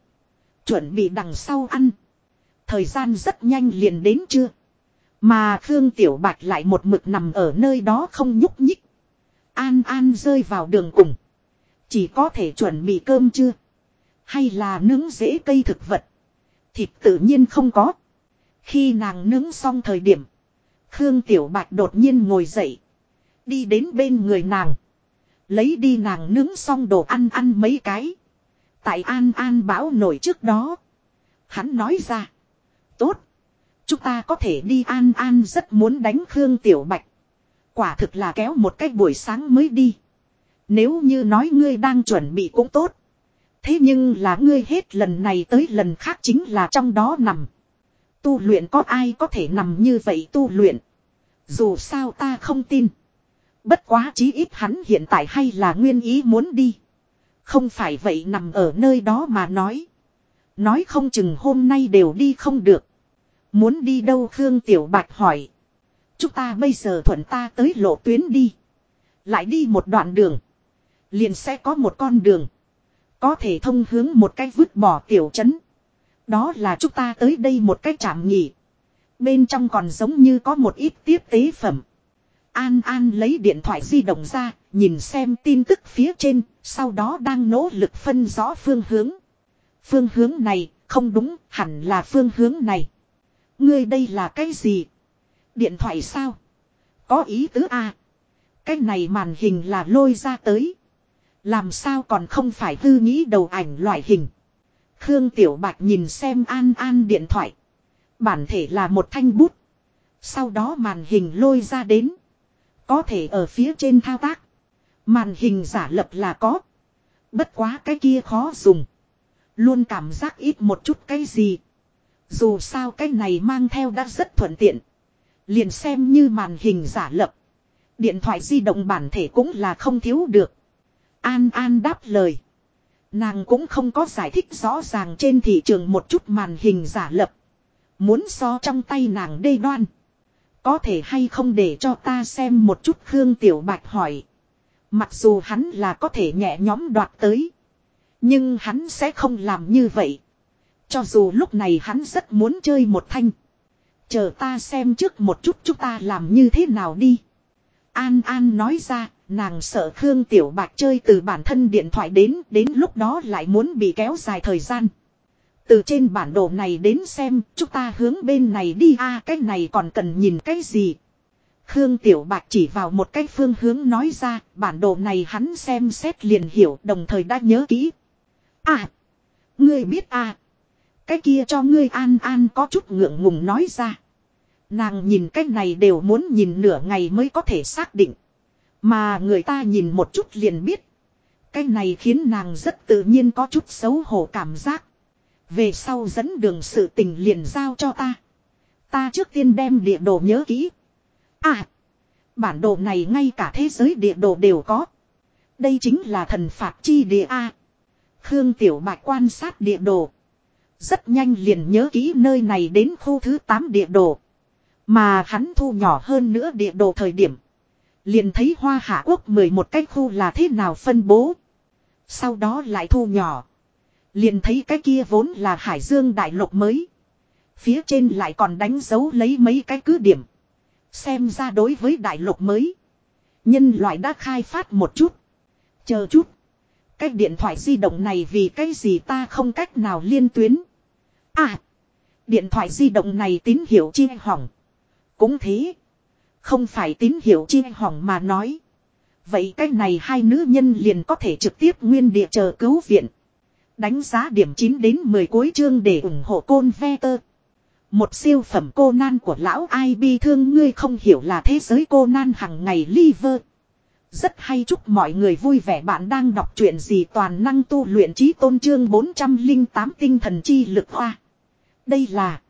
Chuẩn bị đằng sau ăn. Thời gian rất nhanh liền đến chưa. Mà Khương Tiểu Bạch lại một mực nằm ở nơi đó không nhúc nhích. An An rơi vào đường cùng. Chỉ có thể chuẩn bị cơm chưa. Hay là nướng rễ cây thực vật. Thịt tự nhiên không có. Khi nàng nướng xong thời điểm. Khương Tiểu Bạch đột nhiên ngồi dậy. Đi đến bên người nàng. Lấy đi nàng nướng xong đồ ăn ăn mấy cái. Tại An An bão nổi trước đó. Hắn nói ra. Tốt. Chúng ta có thể đi An An rất muốn đánh Khương Tiểu Bạch. Quả thực là kéo một cách buổi sáng mới đi. Nếu như nói ngươi đang chuẩn bị cũng tốt. Thế nhưng là ngươi hết lần này tới lần khác chính là trong đó nằm. Tu luyện có ai có thể nằm như vậy tu luyện. Dù sao ta không tin. Bất quá chí ít hắn hiện tại hay là nguyên ý muốn đi. Không phải vậy nằm ở nơi đó mà nói. Nói không chừng hôm nay đều đi không được. Muốn đi đâu Khương Tiểu Bạch hỏi. Chúng ta bây giờ thuận ta tới lộ tuyến đi. Lại đi một đoạn đường. Liền sẽ có một con đường. Có thể thông hướng một cách vứt bỏ tiểu trấn. Đó là chúng ta tới đây một cách chạm nghỉ. Bên trong còn giống như có một ít tiếp tế phẩm. An An lấy điện thoại di động ra, nhìn xem tin tức phía trên, sau đó đang nỗ lực phân rõ phương hướng. Phương hướng này, không đúng, hẳn là phương hướng này. Ngươi đây là cái gì? Điện thoại sao? Có ý tứ a à? Cái này màn hình là lôi ra tới. Làm sao còn không phải hư nghĩ đầu ảnh loại hình. Khương Tiểu Bạch nhìn xem An An điện thoại. Bản thể là một thanh bút. Sau đó màn hình lôi ra đến. Có thể ở phía trên thao tác. Màn hình giả lập là có. Bất quá cái kia khó dùng. Luôn cảm giác ít một chút cái gì. Dù sao cái này mang theo đã rất thuận tiện. Liền xem như màn hình giả lập. Điện thoại di động bản thể cũng là không thiếu được. An An đáp lời. Nàng cũng không có giải thích rõ ràng trên thị trường một chút màn hình giả lập. Muốn so trong tay nàng đê đoan. Có thể hay không để cho ta xem một chút Khương Tiểu Bạch hỏi. Mặc dù hắn là có thể nhẹ nhóm đoạt tới. Nhưng hắn sẽ không làm như vậy. Cho dù lúc này hắn rất muốn chơi một thanh. Chờ ta xem trước một chút chúng ta làm như thế nào đi. An An nói ra, nàng sợ Khương Tiểu Bạch chơi từ bản thân điện thoại đến, đến lúc đó lại muốn bị kéo dài thời gian. Từ trên bản đồ này đến xem, chúng ta hướng bên này đi a à, cái này còn cần nhìn cái gì. Khương Tiểu Bạch chỉ vào một cái phương hướng nói ra, bản đồ này hắn xem xét liền hiểu, đồng thời đã nhớ kỹ. À, ngươi biết à, cái kia cho ngươi an an có chút ngượng ngùng nói ra. Nàng nhìn cái này đều muốn nhìn nửa ngày mới có thể xác định. Mà người ta nhìn một chút liền biết. Cái này khiến nàng rất tự nhiên có chút xấu hổ cảm giác. Về sau dẫn đường sự tình liền giao cho ta. Ta trước tiên đem địa đồ nhớ kỹ. À. Bản đồ này ngay cả thế giới địa đồ đều có. Đây chính là thần phạt chi địa A. Khương Tiểu Bạch quan sát địa đồ. Rất nhanh liền nhớ kỹ nơi này đến khu thứ 8 địa đồ. Mà hắn thu nhỏ hơn nữa địa đồ thời điểm. Liền thấy hoa hạ quốc 11 cái khu là thế nào phân bố. Sau đó lại thu nhỏ. Liền thấy cái kia vốn là hải dương đại lục mới. Phía trên lại còn đánh dấu lấy mấy cái cứ điểm. Xem ra đối với đại lục mới. Nhân loại đã khai phát một chút. Chờ chút. Cái điện thoại di động này vì cái gì ta không cách nào liên tuyến. À. Điện thoại di động này tín hiệu chi hỏng. Cũng thế. Không phải tín hiệu chi hỏng mà nói. Vậy cái này hai nữ nhân liền có thể trực tiếp nguyên địa chờ cứu viện. Đánh giá điểm 9 đến 10 cuối chương để ủng hộ côn ve tơ. Một siêu phẩm cô nan của lão ai bi thương ngươi không hiểu là thế giới cô nan hằng ngày liver. Rất hay chúc mọi người vui vẻ bạn đang đọc truyện gì toàn năng tu luyện trí tôn trương 408 tinh thần chi lực hoa. Đây là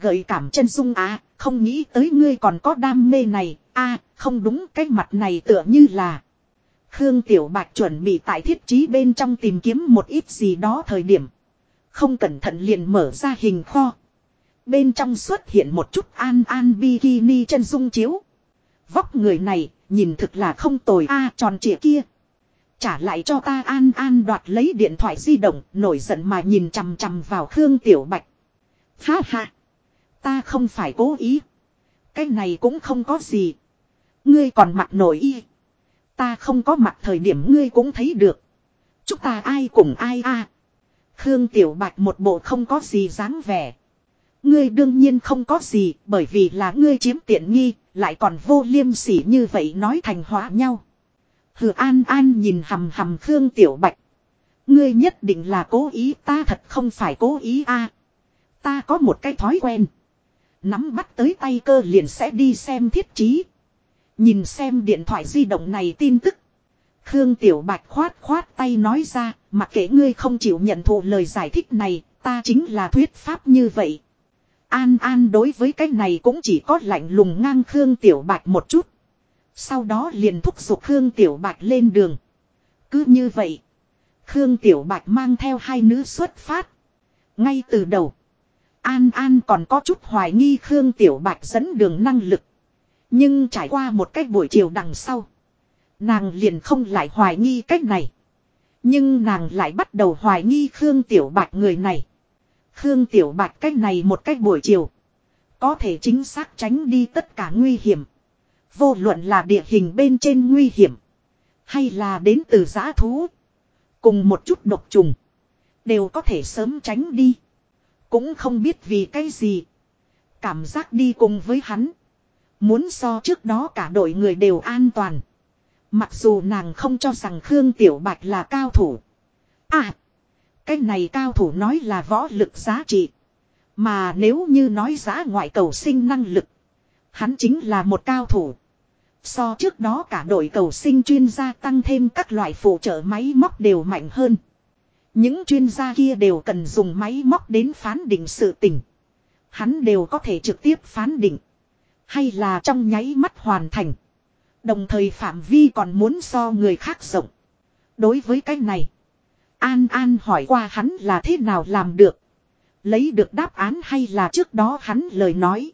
gợi cảm chân dung á, không nghĩ tới ngươi còn có đam mê này, a không đúng cái mặt này tựa như là. Khương Tiểu Bạch chuẩn bị tại thiết trí bên trong tìm kiếm một ít gì đó thời điểm. Không cẩn thận liền mở ra hình kho. Bên trong xuất hiện một chút an an bikini chân dung chiếu. Vóc người này, nhìn thực là không tồi a tròn trịa kia. Trả lại cho ta an an đoạt lấy điện thoại di động, nổi giận mà nhìn chằm chằm vào Khương Tiểu Bạch. Ha ha! Ta không phải cố ý. Cái này cũng không có gì. Ngươi còn mặc nổi y. Ta không có mặt thời điểm ngươi cũng thấy được. Chúng ta ai cùng ai a Khương Tiểu Bạch một bộ không có gì dáng vẻ. Ngươi đương nhiên không có gì bởi vì là ngươi chiếm tiện nghi, lại còn vô liêm sỉ như vậy nói thành hóa nhau. Hừ an an nhìn hầm hầm Khương Tiểu Bạch. Ngươi nhất định là cố ý ta thật không phải cố ý a Ta có một cái thói quen. Nắm bắt tới tay cơ liền sẽ đi xem thiết trí. Nhìn xem điện thoại di động này tin tức. Khương Tiểu Bạch khoát khoát tay nói ra, mặc kệ ngươi không chịu nhận thụ lời giải thích này, ta chính là thuyết pháp như vậy. An An đối với cái này cũng chỉ có lạnh lùng ngang Khương Tiểu Bạch một chút. Sau đó liền thúc giục Khương Tiểu Bạch lên đường. Cứ như vậy, Khương Tiểu Bạch mang theo hai nữ xuất phát. Ngay từ đầu, An An còn có chút hoài nghi Khương Tiểu Bạch dẫn đường năng lực. Nhưng trải qua một cách buổi chiều đằng sau. Nàng liền không lại hoài nghi cách này. Nhưng nàng lại bắt đầu hoài nghi Khương Tiểu Bạch người này. Khương Tiểu Bạch cách này một cách buổi chiều. Có thể chính xác tránh đi tất cả nguy hiểm. Vô luận là địa hình bên trên nguy hiểm. Hay là đến từ giã thú. Cùng một chút độc trùng. Đều có thể sớm tránh đi. Cũng không biết vì cái gì. Cảm giác đi cùng với hắn. Muốn so trước đó cả đội người đều an toàn. Mặc dù nàng không cho rằng Khương Tiểu Bạch là cao thủ. À. Cái này cao thủ nói là võ lực giá trị. Mà nếu như nói giá ngoại cầu sinh năng lực. Hắn chính là một cao thủ. So trước đó cả đội cầu sinh chuyên gia tăng thêm các loại phụ trợ máy móc đều mạnh hơn. Những chuyên gia kia đều cần dùng máy móc đến phán định sự tình. Hắn đều có thể trực tiếp phán định. Hay là trong nháy mắt hoàn thành. Đồng thời phạm vi còn muốn so người khác rộng. Đối với cái này. An An hỏi qua hắn là thế nào làm được. Lấy được đáp án hay là trước đó hắn lời nói.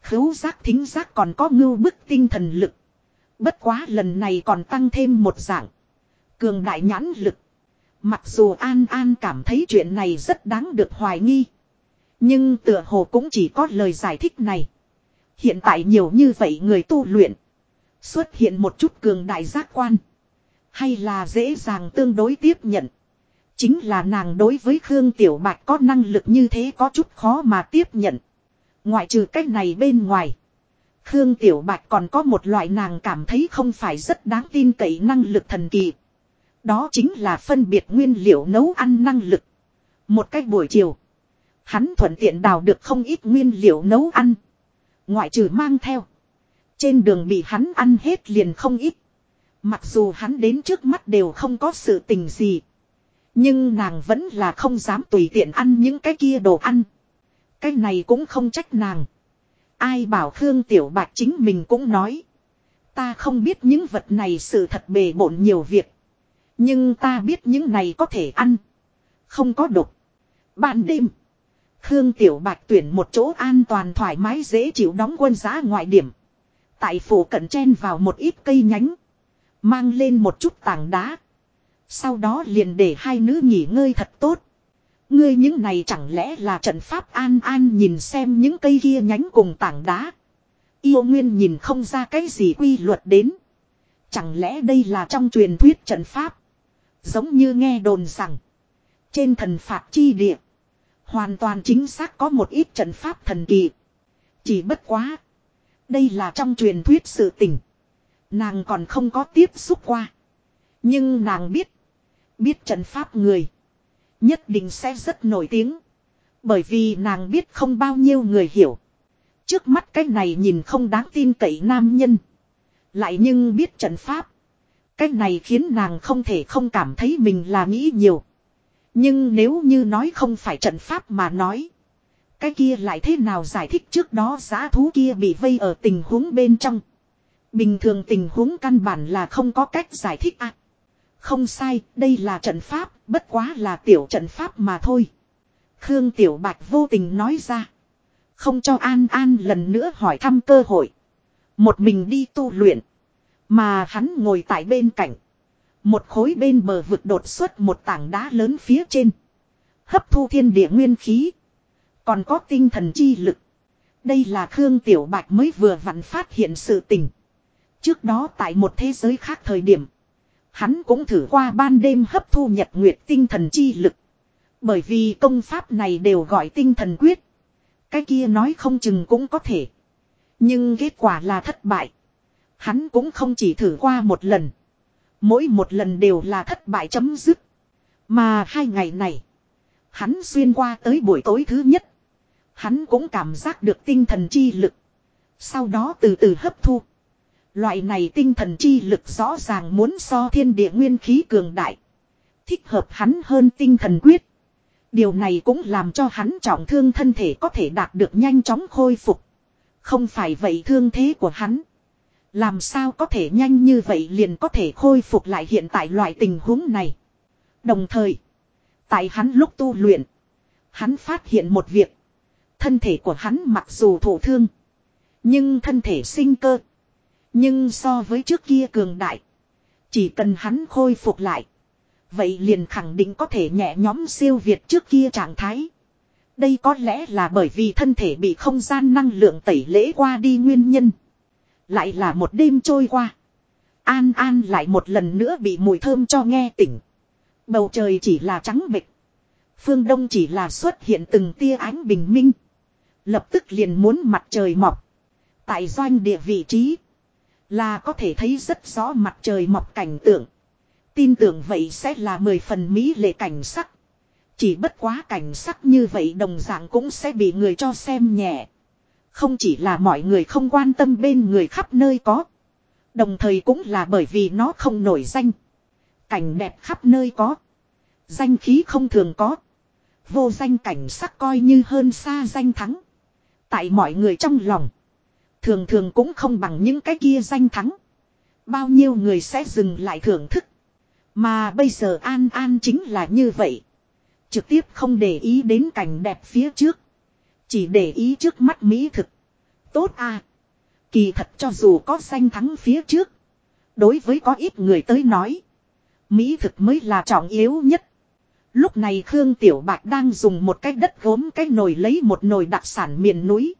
Khấu giác thính giác còn có ngưu bức tinh thần lực. Bất quá lần này còn tăng thêm một dạng. Cường đại nhãn lực. Mặc dù An An cảm thấy chuyện này rất đáng được hoài nghi. Nhưng tựa hồ cũng chỉ có lời giải thích này. Hiện tại nhiều như vậy người tu luyện. Xuất hiện một chút cường đại giác quan. Hay là dễ dàng tương đối tiếp nhận. Chính là nàng đối với Khương Tiểu Bạch có năng lực như thế có chút khó mà tiếp nhận. Ngoại trừ cách này bên ngoài. Khương Tiểu Bạch còn có một loại nàng cảm thấy không phải rất đáng tin cậy năng lực thần kỳ. Đó chính là phân biệt nguyên liệu nấu ăn năng lực. Một cách buổi chiều. Hắn thuận tiện đào được không ít nguyên liệu nấu ăn. Ngoại trừ mang theo. Trên đường bị hắn ăn hết liền không ít. Mặc dù hắn đến trước mắt đều không có sự tình gì. Nhưng nàng vẫn là không dám tùy tiện ăn những cái kia đồ ăn. Cái này cũng không trách nàng. Ai bảo Khương Tiểu Bạch chính mình cũng nói. Ta không biết những vật này sự thật bề bộn nhiều việc. Nhưng ta biết những này có thể ăn. Không có độc. Ban đêm. Khương Tiểu Bạch tuyển một chỗ an toàn thoải mái dễ chịu đóng quân giá ngoại điểm. Tại phủ cận chen vào một ít cây nhánh. Mang lên một chút tảng đá. Sau đó liền để hai nữ nghỉ ngơi thật tốt. Ngươi những này chẳng lẽ là trận pháp an an nhìn xem những cây kia nhánh cùng tảng đá. Yêu Nguyên nhìn không ra cái gì quy luật đến. Chẳng lẽ đây là trong truyền thuyết trận pháp. Giống như nghe đồn rằng. Trên thần phạt chi địa. Hoàn toàn chính xác có một ít trận pháp thần kỳ. Chỉ bất quá. Đây là trong truyền thuyết sự tình. Nàng còn không có tiếp xúc qua. Nhưng nàng biết. Biết trận pháp người. Nhất định sẽ rất nổi tiếng. Bởi vì nàng biết không bao nhiêu người hiểu. Trước mắt cái này nhìn không đáng tin cậy nam nhân. Lại nhưng biết trận pháp. Cái này khiến nàng không thể không cảm thấy mình là nghĩ nhiều. Nhưng nếu như nói không phải trận pháp mà nói. Cái kia lại thế nào giải thích trước đó giá thú kia bị vây ở tình huống bên trong. Bình thường tình huống căn bản là không có cách giải thích ạ. À, không sai, đây là trận pháp, bất quá là tiểu trận pháp mà thôi. Khương Tiểu Bạch vô tình nói ra. Không cho An An lần nữa hỏi thăm cơ hội. Một mình đi tu luyện. Mà hắn ngồi tại bên cạnh. Một khối bên bờ vực đột xuất một tảng đá lớn phía trên. Hấp thu thiên địa nguyên khí. Còn có tinh thần chi lực. Đây là Khương Tiểu Bạch mới vừa vặn phát hiện sự tình. Trước đó tại một thế giới khác thời điểm. Hắn cũng thử qua ban đêm hấp thu nhật nguyệt tinh thần chi lực. Bởi vì công pháp này đều gọi tinh thần quyết. Cái kia nói không chừng cũng có thể. Nhưng kết quả là thất bại. Hắn cũng không chỉ thử qua một lần. Mỗi một lần đều là thất bại chấm dứt. Mà hai ngày này. Hắn xuyên qua tới buổi tối thứ nhất. Hắn cũng cảm giác được tinh thần chi lực. Sau đó từ từ hấp thu. Loại này tinh thần chi lực rõ ràng muốn so thiên địa nguyên khí cường đại. Thích hợp hắn hơn tinh thần quyết. Điều này cũng làm cho hắn trọng thương thân thể có thể đạt được nhanh chóng khôi phục. Không phải vậy thương thế của hắn. Làm sao có thể nhanh như vậy liền có thể khôi phục lại hiện tại loại tình huống này. Đồng thời, tại hắn lúc tu luyện, hắn phát hiện một việc. Thân thể của hắn mặc dù thổ thương. Nhưng thân thể sinh cơ. Nhưng so với trước kia cường đại. Chỉ cần hắn khôi phục lại. Vậy liền khẳng định có thể nhẹ nhóm siêu việt trước kia trạng thái. Đây có lẽ là bởi vì thân thể bị không gian năng lượng tẩy lễ qua đi nguyên nhân. Lại là một đêm trôi qua. An An lại một lần nữa bị mùi thơm cho nghe tỉnh. Bầu trời chỉ là trắng bịch. Phương Đông chỉ là xuất hiện từng tia ánh bình minh. Lập tức liền muốn mặt trời mọc. Tại doanh địa vị trí. Là có thể thấy rất rõ mặt trời mọc cảnh tượng. Tin tưởng vậy sẽ là mười phần mỹ lệ cảnh sắc. Chỉ bất quá cảnh sắc như vậy đồng dạng cũng sẽ bị người cho xem nhẹ. Không chỉ là mọi người không quan tâm bên người khắp nơi có. Đồng thời cũng là bởi vì nó không nổi danh. Cảnh đẹp khắp nơi có. Danh khí không thường có. Vô danh cảnh sắc coi như hơn xa danh thắng. Tại mọi người trong lòng. Thường thường cũng không bằng những cái kia danh thắng. Bao nhiêu người sẽ dừng lại thưởng thức. Mà bây giờ An An chính là như vậy. Trực tiếp không để ý đến cảnh đẹp phía trước. Chỉ để ý trước mắt Mỹ thực. Tốt à. Kỳ thật cho dù có danh thắng phía trước. Đối với có ít người tới nói. Mỹ thực mới là trọng yếu nhất. Lúc này Khương Tiểu Bạch đang dùng một cái đất gốm cái nồi lấy một nồi đặc sản miền núi.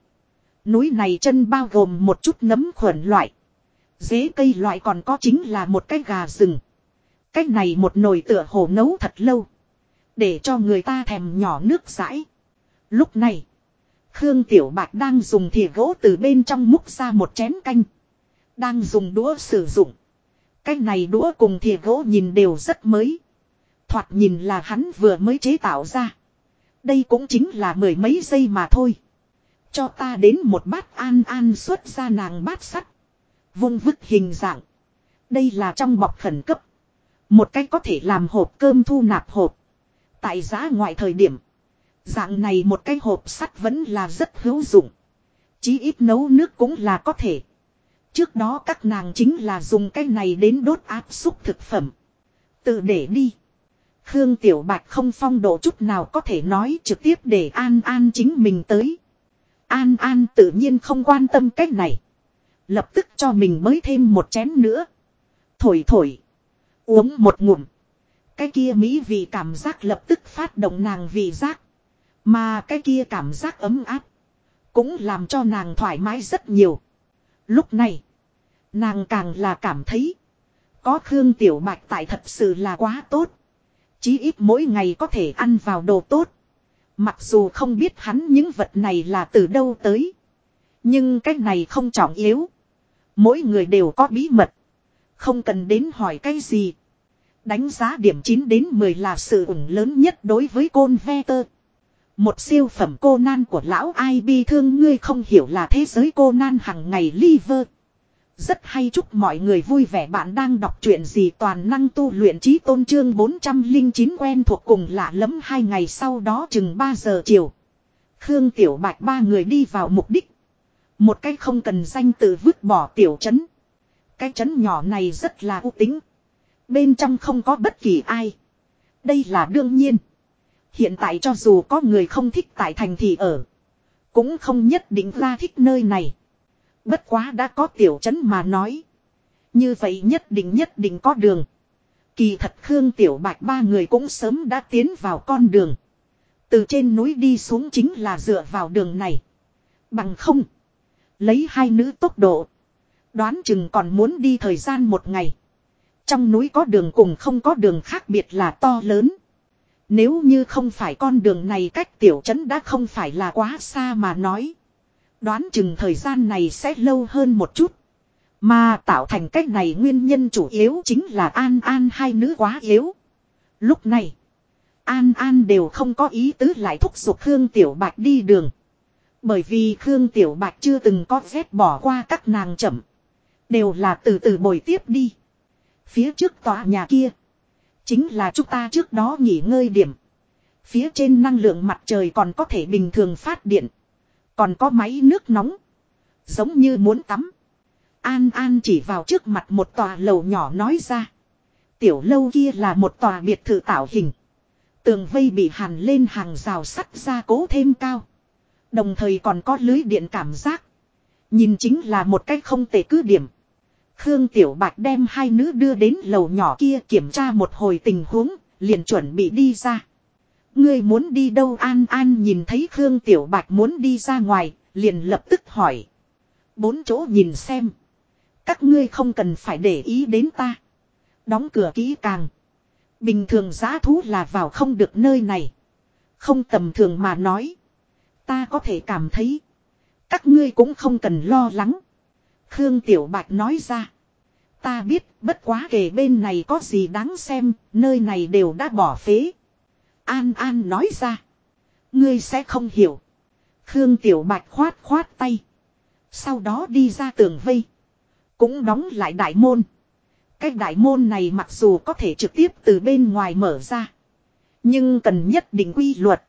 Núi này chân bao gồm một chút nấm khuẩn loại. Dế cây loại còn có chính là một cái gà rừng. Cái này một nồi tựa hồ nấu thật lâu. Để cho người ta thèm nhỏ nước rãi. Lúc này. Khương Tiểu Bạch đang dùng thìa gỗ từ bên trong múc ra một chén canh. Đang dùng đũa sử dụng. Cái này đũa cùng thìa gỗ nhìn đều rất mới. Thoạt nhìn là hắn vừa mới chế tạo ra. Đây cũng chính là mười mấy giây mà thôi. Cho ta đến một bát an an xuất ra nàng bát sắt. Vung vứt hình dạng. Đây là trong bọc khẩn cấp. Một cách có thể làm hộp cơm thu nạp hộp. Tại giá ngoại thời điểm. Dạng này một cái hộp sắt vẫn là rất hữu dụng. Chí ít nấu nước cũng là có thể. Trước đó các nàng chính là dùng cái này đến đốt áp xúc thực phẩm. Tự để đi. Khương Tiểu Bạch không phong độ chút nào có thể nói trực tiếp để An An chính mình tới. An An tự nhiên không quan tâm cách này. Lập tức cho mình mới thêm một chén nữa. Thổi thổi. Uống một ngụm. Cái kia mỹ vị cảm giác lập tức phát động nàng vị giác. Mà cái kia cảm giác ấm áp. Cũng làm cho nàng thoải mái rất nhiều. Lúc này. Nàng càng là cảm thấy. Có Khương Tiểu Bạch tại thật sự là quá tốt. Chí ít mỗi ngày có thể ăn vào đồ tốt. Mặc dù không biết hắn những vật này là từ đâu tới. Nhưng cái này không trọng yếu. Mỗi người đều có bí mật. Không cần đến hỏi cái gì. Đánh giá điểm 9 đến 10 là sự ủng lớn nhất đối với côn ve tơ. Một siêu phẩm cô nan của lão ai bi thương ngươi không hiểu là thế giới cô nan hằng ngày liver. Rất hay chúc mọi người vui vẻ bạn đang đọc truyện gì toàn năng tu luyện trí tôn trương 409 quen thuộc cùng lạ lẫm hai ngày sau đó chừng 3 giờ chiều. Khương Tiểu Bạch ba người đi vào mục đích. Một cái không cần danh từ vứt bỏ tiểu trấn. Cái trấn nhỏ này rất là u tính. Bên trong không có bất kỳ ai. Đây là đương nhiên. Hiện tại cho dù có người không thích tại thành thị ở. Cũng không nhất định ra thích nơi này. Bất quá đã có tiểu trấn mà nói. Như vậy nhất định nhất định có đường. Kỳ thật Khương Tiểu Bạch ba người cũng sớm đã tiến vào con đường. Từ trên núi đi xuống chính là dựa vào đường này. Bằng không. Lấy hai nữ tốc độ. Đoán chừng còn muốn đi thời gian một ngày. Trong núi có đường cùng không có đường khác biệt là to lớn. Nếu như không phải con đường này cách tiểu trấn đã không phải là quá xa mà nói. Đoán chừng thời gian này sẽ lâu hơn một chút. Mà tạo thành cách này nguyên nhân chủ yếu chính là An An hai nữ quá yếu. Lúc này, An An đều không có ý tứ lại thúc giục Khương Tiểu Bạch đi đường. Bởi vì Khương Tiểu Bạch chưa từng có ghét bỏ qua các nàng chậm. Đều là từ từ bồi tiếp đi. Phía trước tòa nhà kia. Chính là chúng ta trước đó nghỉ ngơi điểm. Phía trên năng lượng mặt trời còn có thể bình thường phát điện. Còn có máy nước nóng. Giống như muốn tắm. An An chỉ vào trước mặt một tòa lầu nhỏ nói ra. Tiểu lâu kia là một tòa biệt thự tạo hình. Tường vây bị hàn lên hàng rào sắt ra cố thêm cao. Đồng thời còn có lưới điện cảm giác. Nhìn chính là một cách không tệ cứ điểm. Khương Tiểu Bạch đem hai nữ đưa đến lầu nhỏ kia kiểm tra một hồi tình huống, liền chuẩn bị đi ra. Ngươi muốn đi đâu An An nhìn thấy Khương Tiểu Bạch muốn đi ra ngoài, liền lập tức hỏi. Bốn chỗ nhìn xem. Các ngươi không cần phải để ý đến ta. Đóng cửa kỹ càng. Bình thường giá thú là vào không được nơi này. Không tầm thường mà nói. Ta có thể cảm thấy. Các ngươi cũng không cần lo lắng. Khương Tiểu Bạch nói ra. Ta biết bất quá kể bên này có gì đáng xem, nơi này đều đã bỏ phế. An An nói ra. Ngươi sẽ không hiểu. Khương Tiểu Bạch khoát khoát tay. Sau đó đi ra tường vây. Cũng đóng lại đại môn. Cái đại môn này mặc dù có thể trực tiếp từ bên ngoài mở ra. Nhưng cần nhất định quy luật.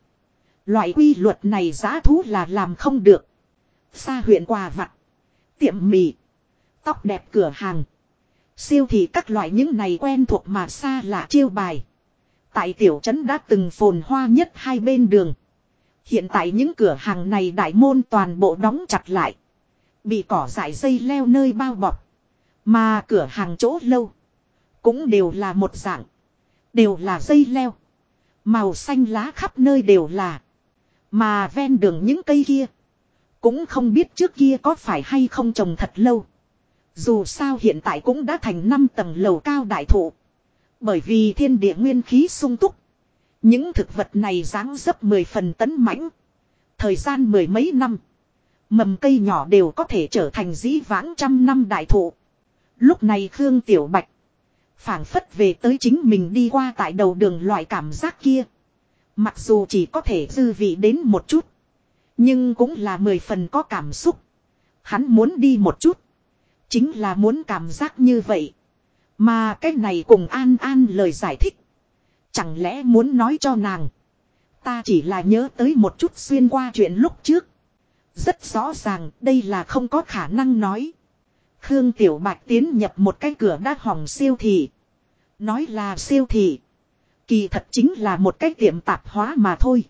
Loại quy luật này giá thú là làm không được. Xa huyện quà vặt. Tiệm mì. Tóc đẹp cửa hàng. Siêu thị các loại những này quen thuộc mà xa lạ chiêu bài. Tại tiểu trấn đã từng phồn hoa nhất hai bên đường. Hiện tại những cửa hàng này đại môn toàn bộ đóng chặt lại. Bị cỏ dại dây leo nơi bao bọc. Mà cửa hàng chỗ lâu. Cũng đều là một dạng. Đều là dây leo. Màu xanh lá khắp nơi đều là. Mà ven đường những cây kia. Cũng không biết trước kia có phải hay không trồng thật lâu. Dù sao hiện tại cũng đã thành 5 tầng lầu cao đại thụ. Bởi vì thiên địa nguyên khí sung túc. Những thực vật này dáng dấp 10 phần tấn mãnh. Thời gian mười mấy năm. Mầm cây nhỏ đều có thể trở thành dĩ vãng trăm năm đại thụ. Lúc này Khương Tiểu Bạch. phảng phất về tới chính mình đi qua tại đầu đường loại cảm giác kia. Mặc dù chỉ có thể dư vị đến một chút. Nhưng cũng là mười phần có cảm xúc. Hắn muốn đi một chút. Chính là muốn cảm giác như vậy. Mà cái này cùng An An lời giải thích. Chẳng lẽ muốn nói cho nàng. Ta chỉ là nhớ tới một chút xuyên qua chuyện lúc trước. Rất rõ ràng, đây là không có khả năng nói. Khương Tiểu Bạch tiến nhập một cái cửa đã hỏng siêu thị. Nói là siêu thị. Kỳ thật chính là một cái tiệm tạp hóa mà thôi.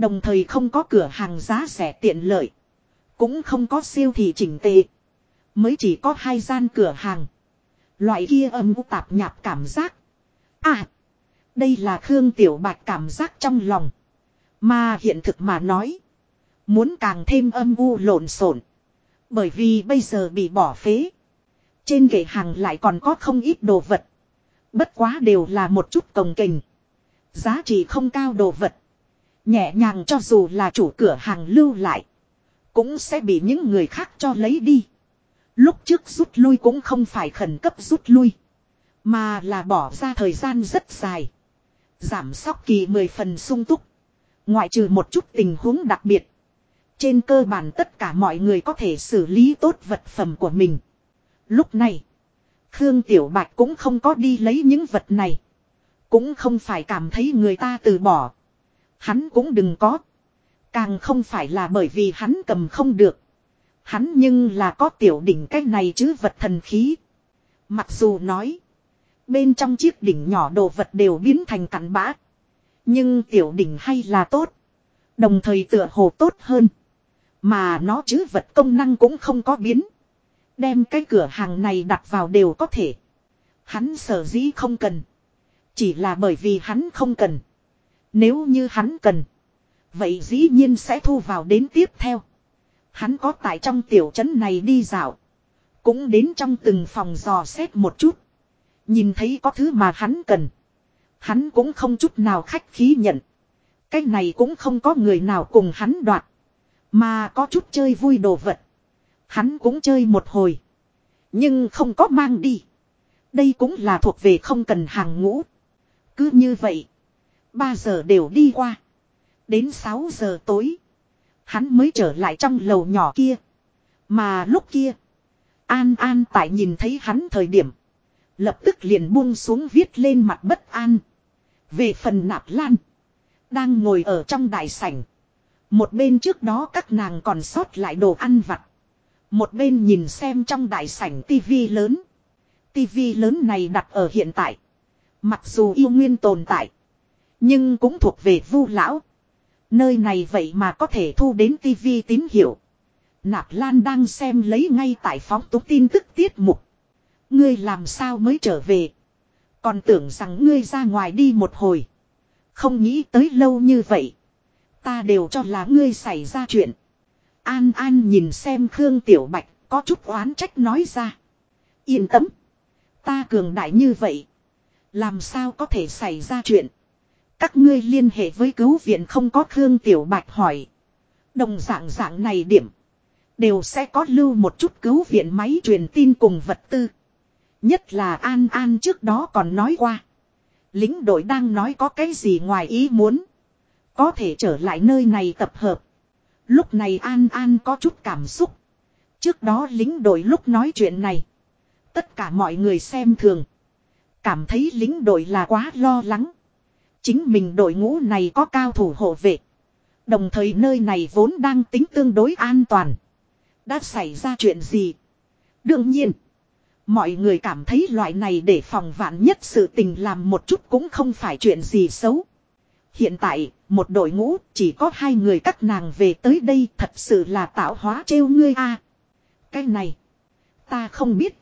Đồng thời không có cửa hàng giá rẻ tiện lợi. Cũng không có siêu thị chỉnh tệ. Mới chỉ có hai gian cửa hàng. Loại kia âm u tạp nhạp cảm giác. À. Đây là Khương Tiểu Bạch cảm giác trong lòng. Mà hiện thực mà nói. Muốn càng thêm âm u lộn xộn. Bởi vì bây giờ bị bỏ phế. Trên kệ hàng lại còn có không ít đồ vật. Bất quá đều là một chút cồng kềnh. Giá trị không cao đồ vật. Nhẹ nhàng cho dù là chủ cửa hàng lưu lại. Cũng sẽ bị những người khác cho lấy đi. Lúc trước rút lui cũng không phải khẩn cấp rút lui. Mà là bỏ ra thời gian rất dài. Giảm sóc kỳ 10 phần sung túc. Ngoại trừ một chút tình huống đặc biệt. Trên cơ bản tất cả mọi người có thể xử lý tốt vật phẩm của mình. Lúc này, Khương Tiểu Bạch cũng không có đi lấy những vật này. Cũng không phải cảm thấy người ta từ bỏ. Hắn cũng đừng có. Càng không phải là bởi vì hắn cầm không được. Hắn nhưng là có tiểu đỉnh cái này chứ vật thần khí. Mặc dù nói. Bên trong chiếc đỉnh nhỏ đồ vật đều biến thành cặn bã. Nhưng tiểu đỉnh hay là tốt. Đồng thời tựa hồ tốt hơn. Mà nó chứ vật công năng cũng không có biến. Đem cái cửa hàng này đặt vào đều có thể. Hắn sở dĩ không cần. Chỉ là bởi vì hắn không cần. Nếu như hắn cần. Vậy dĩ nhiên sẽ thu vào đến tiếp theo. Hắn có tại trong tiểu trấn này đi dạo. Cũng đến trong từng phòng dò xét một chút. Nhìn thấy có thứ mà hắn cần. Hắn cũng không chút nào khách khí nhận. Cái này cũng không có người nào cùng hắn đoạt. Mà có chút chơi vui đồ vật. Hắn cũng chơi một hồi. Nhưng không có mang đi. Đây cũng là thuộc về không cần hàng ngũ. Cứ như vậy. 3 giờ đều đi qua. Đến 6 giờ tối. Hắn mới trở lại trong lầu nhỏ kia. Mà lúc kia. An An tại nhìn thấy hắn thời điểm. Lập tức liền buông xuống viết lên mặt bất an. Về phần nạp lan. Đang ngồi ở trong đại sảnh. Một bên trước đó các nàng còn sót lại đồ ăn vặt. Một bên nhìn xem trong đại sảnh tivi lớn. Tivi lớn này đặt ở hiện tại. Mặc dù yêu nguyên tồn tại. Nhưng cũng thuộc về vu lão. Nơi này vậy mà có thể thu đến tivi tín hiệu. Nạp Lan đang xem lấy ngay tại phóng túc tin tức tiết mục. Ngươi làm sao mới trở về. Còn tưởng rằng ngươi ra ngoài đi một hồi. Không nghĩ tới lâu như vậy. Ta đều cho là ngươi xảy ra chuyện. An An nhìn xem Khương Tiểu Bạch, có chút oán trách nói ra. Yên tâm. Ta cường đại như vậy. Làm sao có thể xảy ra chuyện. Các ngươi liên hệ với cứu viện không có Khương Tiểu Bạch hỏi. Đồng dạng dạng này điểm. Đều sẽ có lưu một chút cứu viện máy truyền tin cùng vật tư. Nhất là An An trước đó còn nói qua. Lính đội đang nói có cái gì ngoài ý muốn. Có thể trở lại nơi này tập hợp. Lúc này An An có chút cảm xúc. Trước đó lính đội lúc nói chuyện này. Tất cả mọi người xem thường. Cảm thấy lính đội là quá lo lắng. Chính mình đội ngũ này có cao thủ hộ vệ. Đồng thời nơi này vốn đang tính tương đối an toàn. Đã xảy ra chuyện gì? Đương nhiên. Mọi người cảm thấy loại này để phòng vạn nhất sự tình làm một chút cũng không phải chuyện gì xấu. Hiện tại, một đội ngũ chỉ có hai người các nàng về tới đây thật sự là tạo hóa trêu ngươi a. cái này, ta không biết.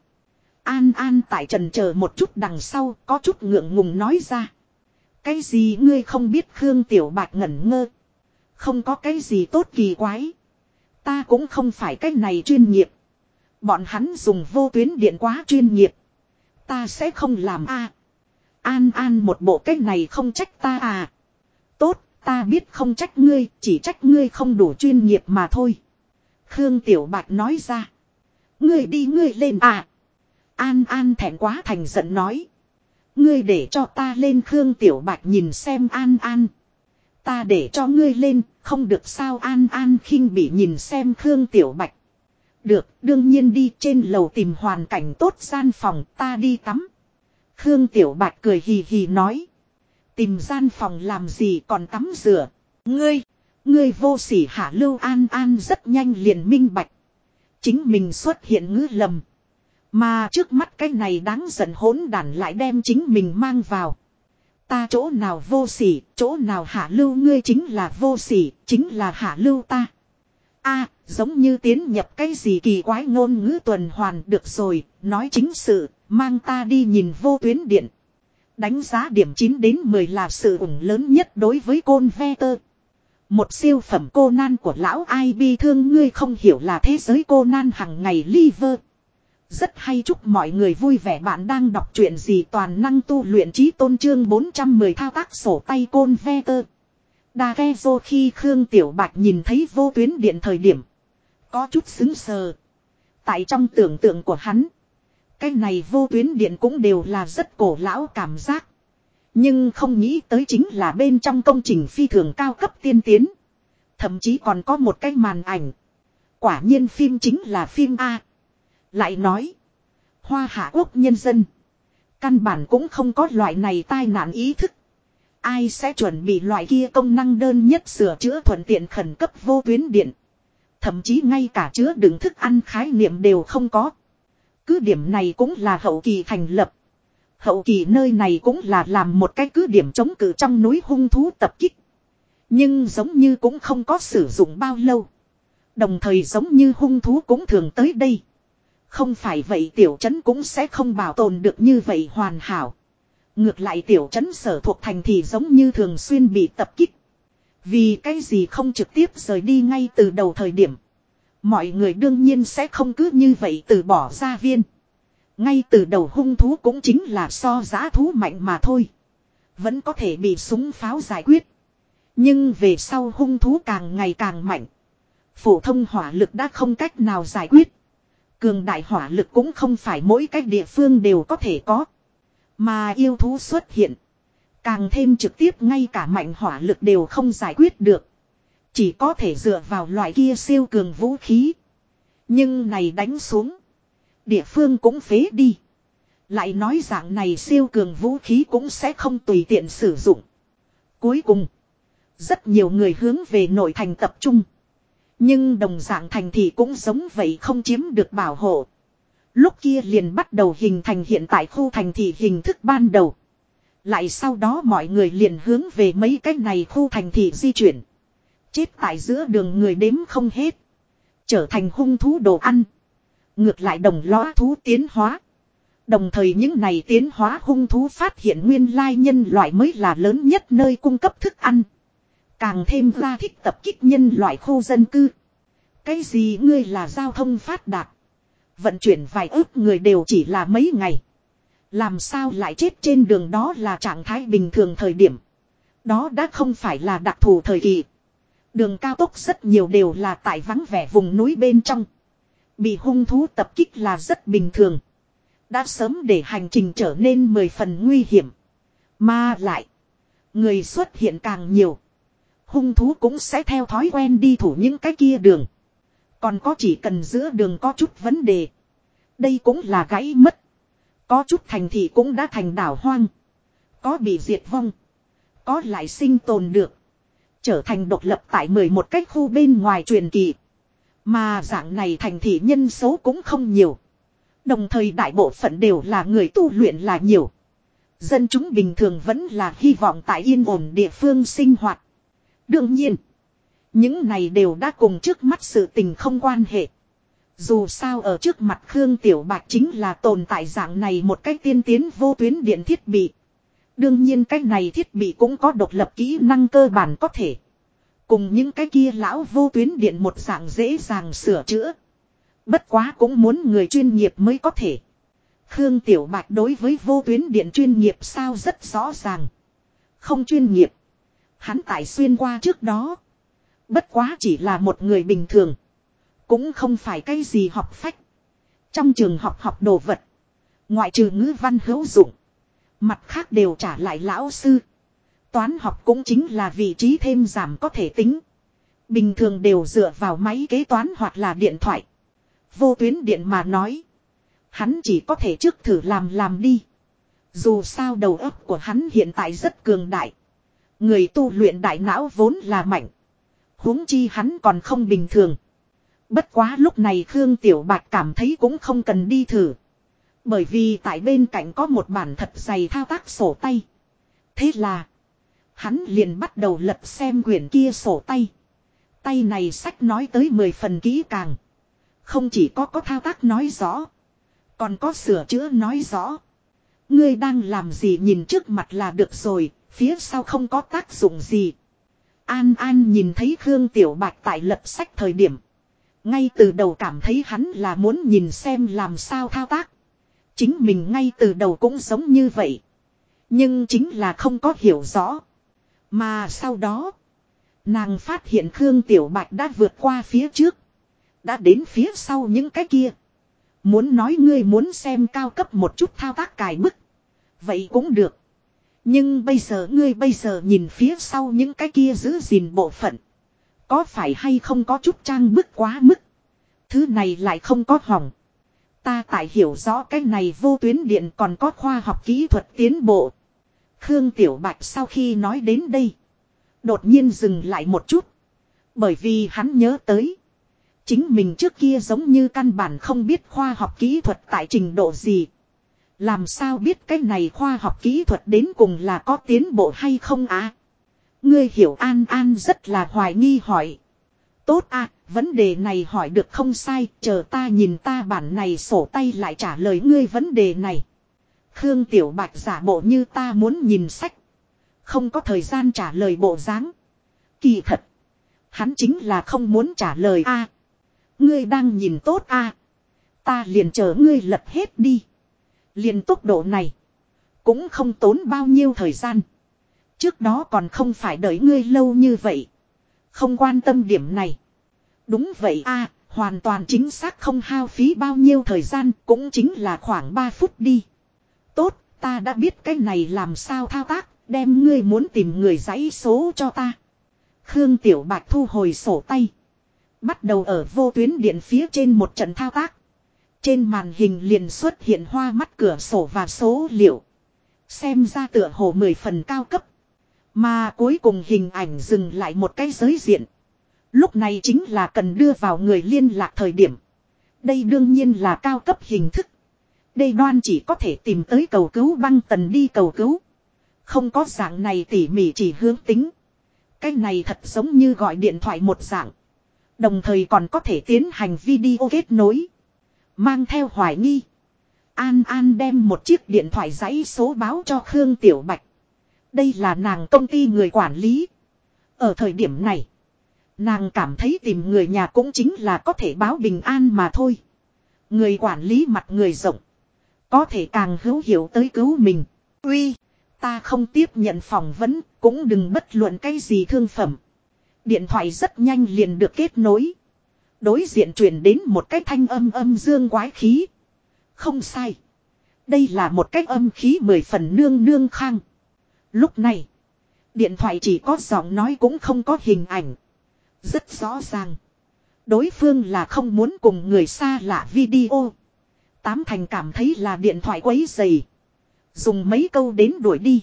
An An tại trần chờ một chút đằng sau có chút ngượng ngùng nói ra. Cái gì ngươi không biết Khương Tiểu Bạch ngẩn ngơ. Không có cái gì tốt kỳ quái. Ta cũng không phải cái này chuyên nghiệp. Bọn hắn dùng vô tuyến điện quá chuyên nghiệp. Ta sẽ không làm a. An An một bộ cái này không trách ta à. Tốt, ta biết không trách ngươi, chỉ trách ngươi không đủ chuyên nghiệp mà thôi. Khương Tiểu Bạch nói ra. Ngươi đi ngươi lên à. An An thẹn quá thành giận nói. Ngươi để cho ta lên Khương Tiểu Bạch nhìn xem An An. Ta để cho ngươi lên, không được sao An An khinh bị nhìn xem Khương Tiểu Bạch. Được, đương nhiên đi trên lầu tìm hoàn cảnh tốt gian phòng, ta đi tắm. Khương Tiểu Bạch cười hì hì nói. Tìm gian phòng làm gì còn tắm rửa. Ngươi, ngươi vô sỉ hạ lưu an an rất nhanh liền minh bạch. Chính mình xuất hiện ngữ lầm. Mà trước mắt cái này đáng giận hỗn đản lại đem chính mình mang vào. Ta chỗ nào vô sỉ, chỗ nào hạ lưu ngươi chính là vô sỉ, chính là hạ lưu ta. a giống như tiến nhập cái gì kỳ quái ngôn ngữ tuần hoàn được rồi, nói chính sự, mang ta đi nhìn vô tuyến điện. Đánh giá điểm 9 đến 10 là sự ủng lớn nhất đối với côn ve tơ. Một siêu phẩm cô nan của lão ai bi thương ngươi không hiểu là thế giới cô nan hằng ngày liver. Rất hay chúc mọi người vui vẻ bạn đang đọc truyện gì toàn năng tu luyện trí tôn trương 410 thao tác sổ tay côn ve tơ. đa ghe vô khi Khương Tiểu Bạch nhìn thấy vô tuyến điện thời điểm. Có chút xứng sờ. Tại trong tưởng tượng của hắn. Cái này vô tuyến điện cũng đều là rất cổ lão cảm giác. Nhưng không nghĩ tới chính là bên trong công trình phi thường cao cấp tiên tiến. Thậm chí còn có một cái màn ảnh. Quả nhiên phim chính là phim A. Lại nói. Hoa hạ quốc nhân dân. Căn bản cũng không có loại này tai nạn ý thức. Ai sẽ chuẩn bị loại kia công năng đơn nhất sửa chữa thuận tiện khẩn cấp vô tuyến điện. Thậm chí ngay cả chứa đựng thức ăn khái niệm đều không có. Cứ điểm này cũng là hậu kỳ thành lập. Hậu kỳ nơi này cũng là làm một cái cứ điểm chống cự trong núi hung thú tập kích. Nhưng giống như cũng không có sử dụng bao lâu. Đồng thời giống như hung thú cũng thường tới đây. Không phải vậy tiểu trấn cũng sẽ không bảo tồn được như vậy hoàn hảo. Ngược lại tiểu trấn sở thuộc thành thì giống như thường xuyên bị tập kích. Vì cái gì không trực tiếp rời đi ngay từ đầu thời điểm. Mọi người đương nhiên sẽ không cứ như vậy từ bỏ ra viên. Ngay từ đầu hung thú cũng chính là so giá thú mạnh mà thôi. Vẫn có thể bị súng pháo giải quyết. Nhưng về sau hung thú càng ngày càng mạnh. Phổ thông hỏa lực đã không cách nào giải quyết. Cường đại hỏa lực cũng không phải mỗi cách địa phương đều có thể có. Mà yêu thú xuất hiện. Càng thêm trực tiếp ngay cả mạnh hỏa lực đều không giải quyết được. Chỉ có thể dựa vào loại kia siêu cường vũ khí. Nhưng này đánh xuống. Địa phương cũng phế đi. Lại nói dạng này siêu cường vũ khí cũng sẽ không tùy tiện sử dụng. Cuối cùng. Rất nhiều người hướng về nội thành tập trung. Nhưng đồng dạng thành thị cũng giống vậy không chiếm được bảo hộ. Lúc kia liền bắt đầu hình thành hiện tại khu thành thị hình thức ban đầu. Lại sau đó mọi người liền hướng về mấy cái này khu thành thị di chuyển. Chết tại giữa đường người đếm không hết. Trở thành hung thú đồ ăn. Ngược lại đồng lõa thú tiến hóa. Đồng thời những này tiến hóa hung thú phát hiện nguyên lai nhân loại mới là lớn nhất nơi cung cấp thức ăn. Càng thêm ra thích tập kích nhân loại khu dân cư. Cái gì ngươi là giao thông phát đạt. Vận chuyển vài ước người đều chỉ là mấy ngày. Làm sao lại chết trên đường đó là trạng thái bình thường thời điểm. Đó đã không phải là đặc thù thời kỳ. Đường cao tốc rất nhiều đều là tại vắng vẻ vùng núi bên trong. Bị hung thú tập kích là rất bình thường. Đã sớm để hành trình trở nên mười phần nguy hiểm. Mà lại. Người xuất hiện càng nhiều. Hung thú cũng sẽ theo thói quen đi thủ những cái kia đường. Còn có chỉ cần giữa đường có chút vấn đề. Đây cũng là gãy mất. Có chút thành thị cũng đã thành đảo hoang. Có bị diệt vong. Có lại sinh tồn được. Trở thành độc lập tại 11 cách khu bên ngoài truyền kỳ. Mà dạng này thành thị nhân số cũng không nhiều. Đồng thời đại bộ phận đều là người tu luyện là nhiều. Dân chúng bình thường vẫn là hy vọng tại yên ổn địa phương sinh hoạt. Đương nhiên, những này đều đã cùng trước mắt sự tình không quan hệ. Dù sao ở trước mặt Khương Tiểu Bạch chính là tồn tại dạng này một cách tiên tiến vô tuyến điện thiết bị. Đương nhiên cái này thiết bị cũng có độc lập kỹ năng cơ bản có thể. Cùng những cái kia lão vô tuyến điện một dạng dễ dàng sửa chữa. Bất quá cũng muốn người chuyên nghiệp mới có thể. Khương Tiểu Bạch đối với vô tuyến điện chuyên nghiệp sao rất rõ ràng. Không chuyên nghiệp. Hắn tại xuyên qua trước đó. Bất quá chỉ là một người bình thường. Cũng không phải cái gì học phách. Trong trường học học đồ vật. Ngoại trừ ngữ văn hữu dụng. Mặt khác đều trả lại lão sư. Toán học cũng chính là vị trí thêm giảm có thể tính. Bình thường đều dựa vào máy kế toán hoặc là điện thoại. Vô tuyến điện mà nói. Hắn chỉ có thể trước thử làm làm đi. Dù sao đầu óc của hắn hiện tại rất cường đại. Người tu luyện đại não vốn là mạnh. huống chi hắn còn không bình thường. Bất quá lúc này Khương Tiểu Bạch cảm thấy cũng không cần đi thử. Bởi vì tại bên cạnh có một bản thật dày thao tác sổ tay. Thế là. Hắn liền bắt đầu lật xem quyển kia sổ tay. Tay này sách nói tới 10 phần kỹ càng. Không chỉ có có thao tác nói rõ. Còn có sửa chữa nói rõ. Ngươi đang làm gì nhìn trước mặt là được rồi, phía sau không có tác dụng gì. An An nhìn thấy Khương Tiểu Bạch tại lật sách thời điểm. Ngay từ đầu cảm thấy hắn là muốn nhìn xem làm sao thao tác. Chính mình ngay từ đầu cũng giống như vậy. Nhưng chính là không có hiểu rõ. Mà sau đó, nàng phát hiện Khương Tiểu Bạch đã vượt qua phía trước. Đã đến phía sau những cái kia. Muốn nói ngươi muốn xem cao cấp một chút thao tác cài bức. Vậy cũng được. Nhưng bây giờ ngươi bây giờ nhìn phía sau những cái kia giữ gìn bộ phận. Có phải hay không có chút trang bức quá mức. Thứ này lại không có hỏng. Ta tại hiểu rõ cái này vô tuyến điện còn có khoa học kỹ thuật tiến bộ. Khương Tiểu Bạch sau khi nói đến đây. Đột nhiên dừng lại một chút. Bởi vì hắn nhớ tới. Chính mình trước kia giống như căn bản không biết khoa học kỹ thuật tại trình độ gì. Làm sao biết cái này khoa học kỹ thuật đến cùng là có tiến bộ hay không á? Ngươi hiểu An An rất là hoài nghi hỏi. Tốt à, vấn đề này hỏi được không sai, chờ ta nhìn ta bản này sổ tay lại trả lời ngươi vấn đề này. Khương Tiểu Bạch giả bộ như ta muốn nhìn sách. Không có thời gian trả lời bộ dáng. Kỳ thật. Hắn chính là không muốn trả lời a. ngươi đang nhìn tốt a. Ta liền chờ ngươi lật hết đi. Liền tốc độ này. Cũng không tốn bao nhiêu thời gian. Trước đó còn không phải đợi ngươi lâu như vậy. Không quan tâm điểm này. Đúng vậy a, hoàn toàn chính xác không hao phí bao nhiêu thời gian, cũng chính là khoảng 3 phút đi. Tốt, ta đã biết cái này làm sao thao tác, đem ngươi muốn tìm người giấy số cho ta. Khương Tiểu Bạch thu hồi sổ tay. Bắt đầu ở vô tuyến điện phía trên một trận thao tác. Trên màn hình liền xuất hiện hoa mắt cửa sổ và số liệu. Xem ra tựa hồ mười phần cao cấp. Mà cuối cùng hình ảnh dừng lại một cái giới diện. Lúc này chính là cần đưa vào người liên lạc thời điểm. Đây đương nhiên là cao cấp hình thức. Đây đoan chỉ có thể tìm tới cầu cứu băng tần đi cầu cứu. Không có dạng này tỉ mỉ chỉ hướng tính. Cái này thật giống như gọi điện thoại một dạng. Đồng thời còn có thể tiến hành video kết nối. Mang theo hoài nghi. An An đem một chiếc điện thoại giấy số báo cho Khương Tiểu Bạch. Đây là nàng công ty người quản lý. Ở thời điểm này. Nàng cảm thấy tìm người nhà cũng chính là có thể báo bình an mà thôi. Người quản lý mặt người rộng. Có thể càng hữu hiểu tới cứu mình. Uy, ta không tiếp nhận phỏng vấn, cũng đừng bất luận cái gì thương phẩm. Điện thoại rất nhanh liền được kết nối. Đối diện truyền đến một cái thanh âm âm dương quái khí. Không sai. Đây là một cái âm khí mười phần nương nương khang. Lúc này, điện thoại chỉ có giọng nói cũng không có hình ảnh. Rất rõ ràng. Đối phương là không muốn cùng người xa lạ video. Tám thành cảm thấy là điện thoại quấy dày. Dùng mấy câu đến đuổi đi.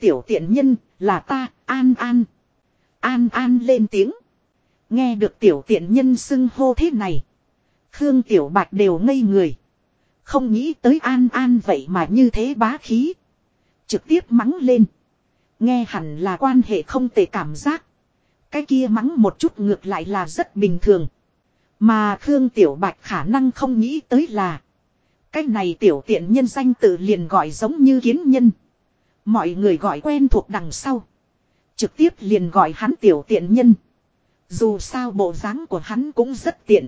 Tiểu tiện nhân là ta, An An. An An lên tiếng. Nghe được tiểu tiện nhân xưng hô thế này. Khương Tiểu Bạch đều ngây người. Không nghĩ tới An An vậy mà như thế bá khí. Trực tiếp mắng lên. Nghe hẳn là quan hệ không tệ cảm giác. Cái kia mắng một chút ngược lại là rất bình thường. Mà Khương Tiểu Bạch khả năng không nghĩ tới là. Cái này tiểu tiện nhân danh tự liền gọi giống như kiến nhân. Mọi người gọi quen thuộc đằng sau. Trực tiếp liền gọi hắn tiểu tiện nhân. Dù sao bộ dáng của hắn cũng rất tiện.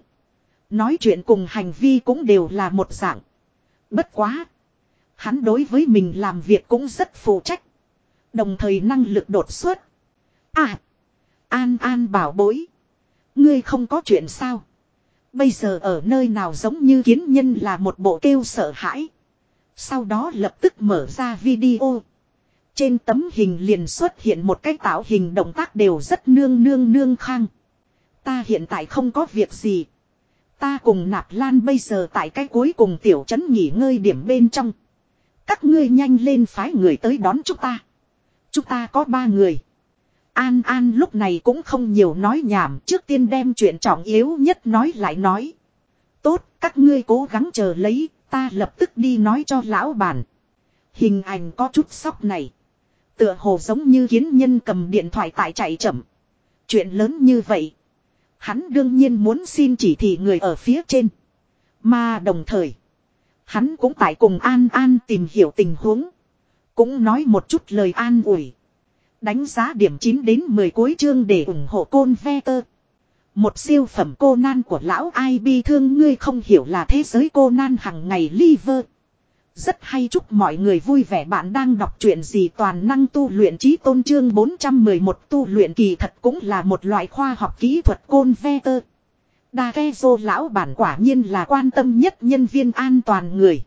Nói chuyện cùng hành vi cũng đều là một dạng. Bất quá. Hắn đối với mình làm việc cũng rất phụ trách. Đồng thời năng lực đột xuất. À. An an bảo bối. Ngươi không có chuyện sao. Bây giờ ở nơi nào giống như kiến nhân là một bộ kêu sợ hãi. Sau đó lập tức mở ra video. Trên tấm hình liền xuất hiện một cái tạo hình động tác đều rất nương nương nương khang. Ta hiện tại không có việc gì. Ta cùng nạp lan bây giờ tại cái cuối cùng tiểu trấn nghỉ ngơi điểm bên trong. Các ngươi nhanh lên phái người tới đón chúng ta. Chúng ta có ba người. An An lúc này cũng không nhiều nói nhảm trước tiên đem chuyện trọng yếu nhất nói lại nói. Tốt, các ngươi cố gắng chờ lấy, ta lập tức đi nói cho lão bản. Hình ảnh có chút sóc này. Tựa hồ giống như kiến nhân cầm điện thoại tại chạy chậm. Chuyện lớn như vậy. Hắn đương nhiên muốn xin chỉ thị người ở phía trên. Mà đồng thời. Hắn cũng tại cùng An An tìm hiểu tình huống. Cũng nói một chút lời an ủi. Đánh giá điểm 9 đến 10 cuối chương để ủng hộ côn ve tơ. Một siêu phẩm cô nan của lão ai bi thương, ngươi không hiểu là thế giới cô nan hằng ngày liver. Rất hay chúc mọi người vui vẻ bạn đang đọc truyện gì toàn năng tu luyện trí tôn trương 411 tu luyện kỳ thật cũng là một loại khoa học kỹ thuật côn ve tơ. Đa ghe dô lão bản quả nhiên là quan tâm nhất nhân viên an toàn người.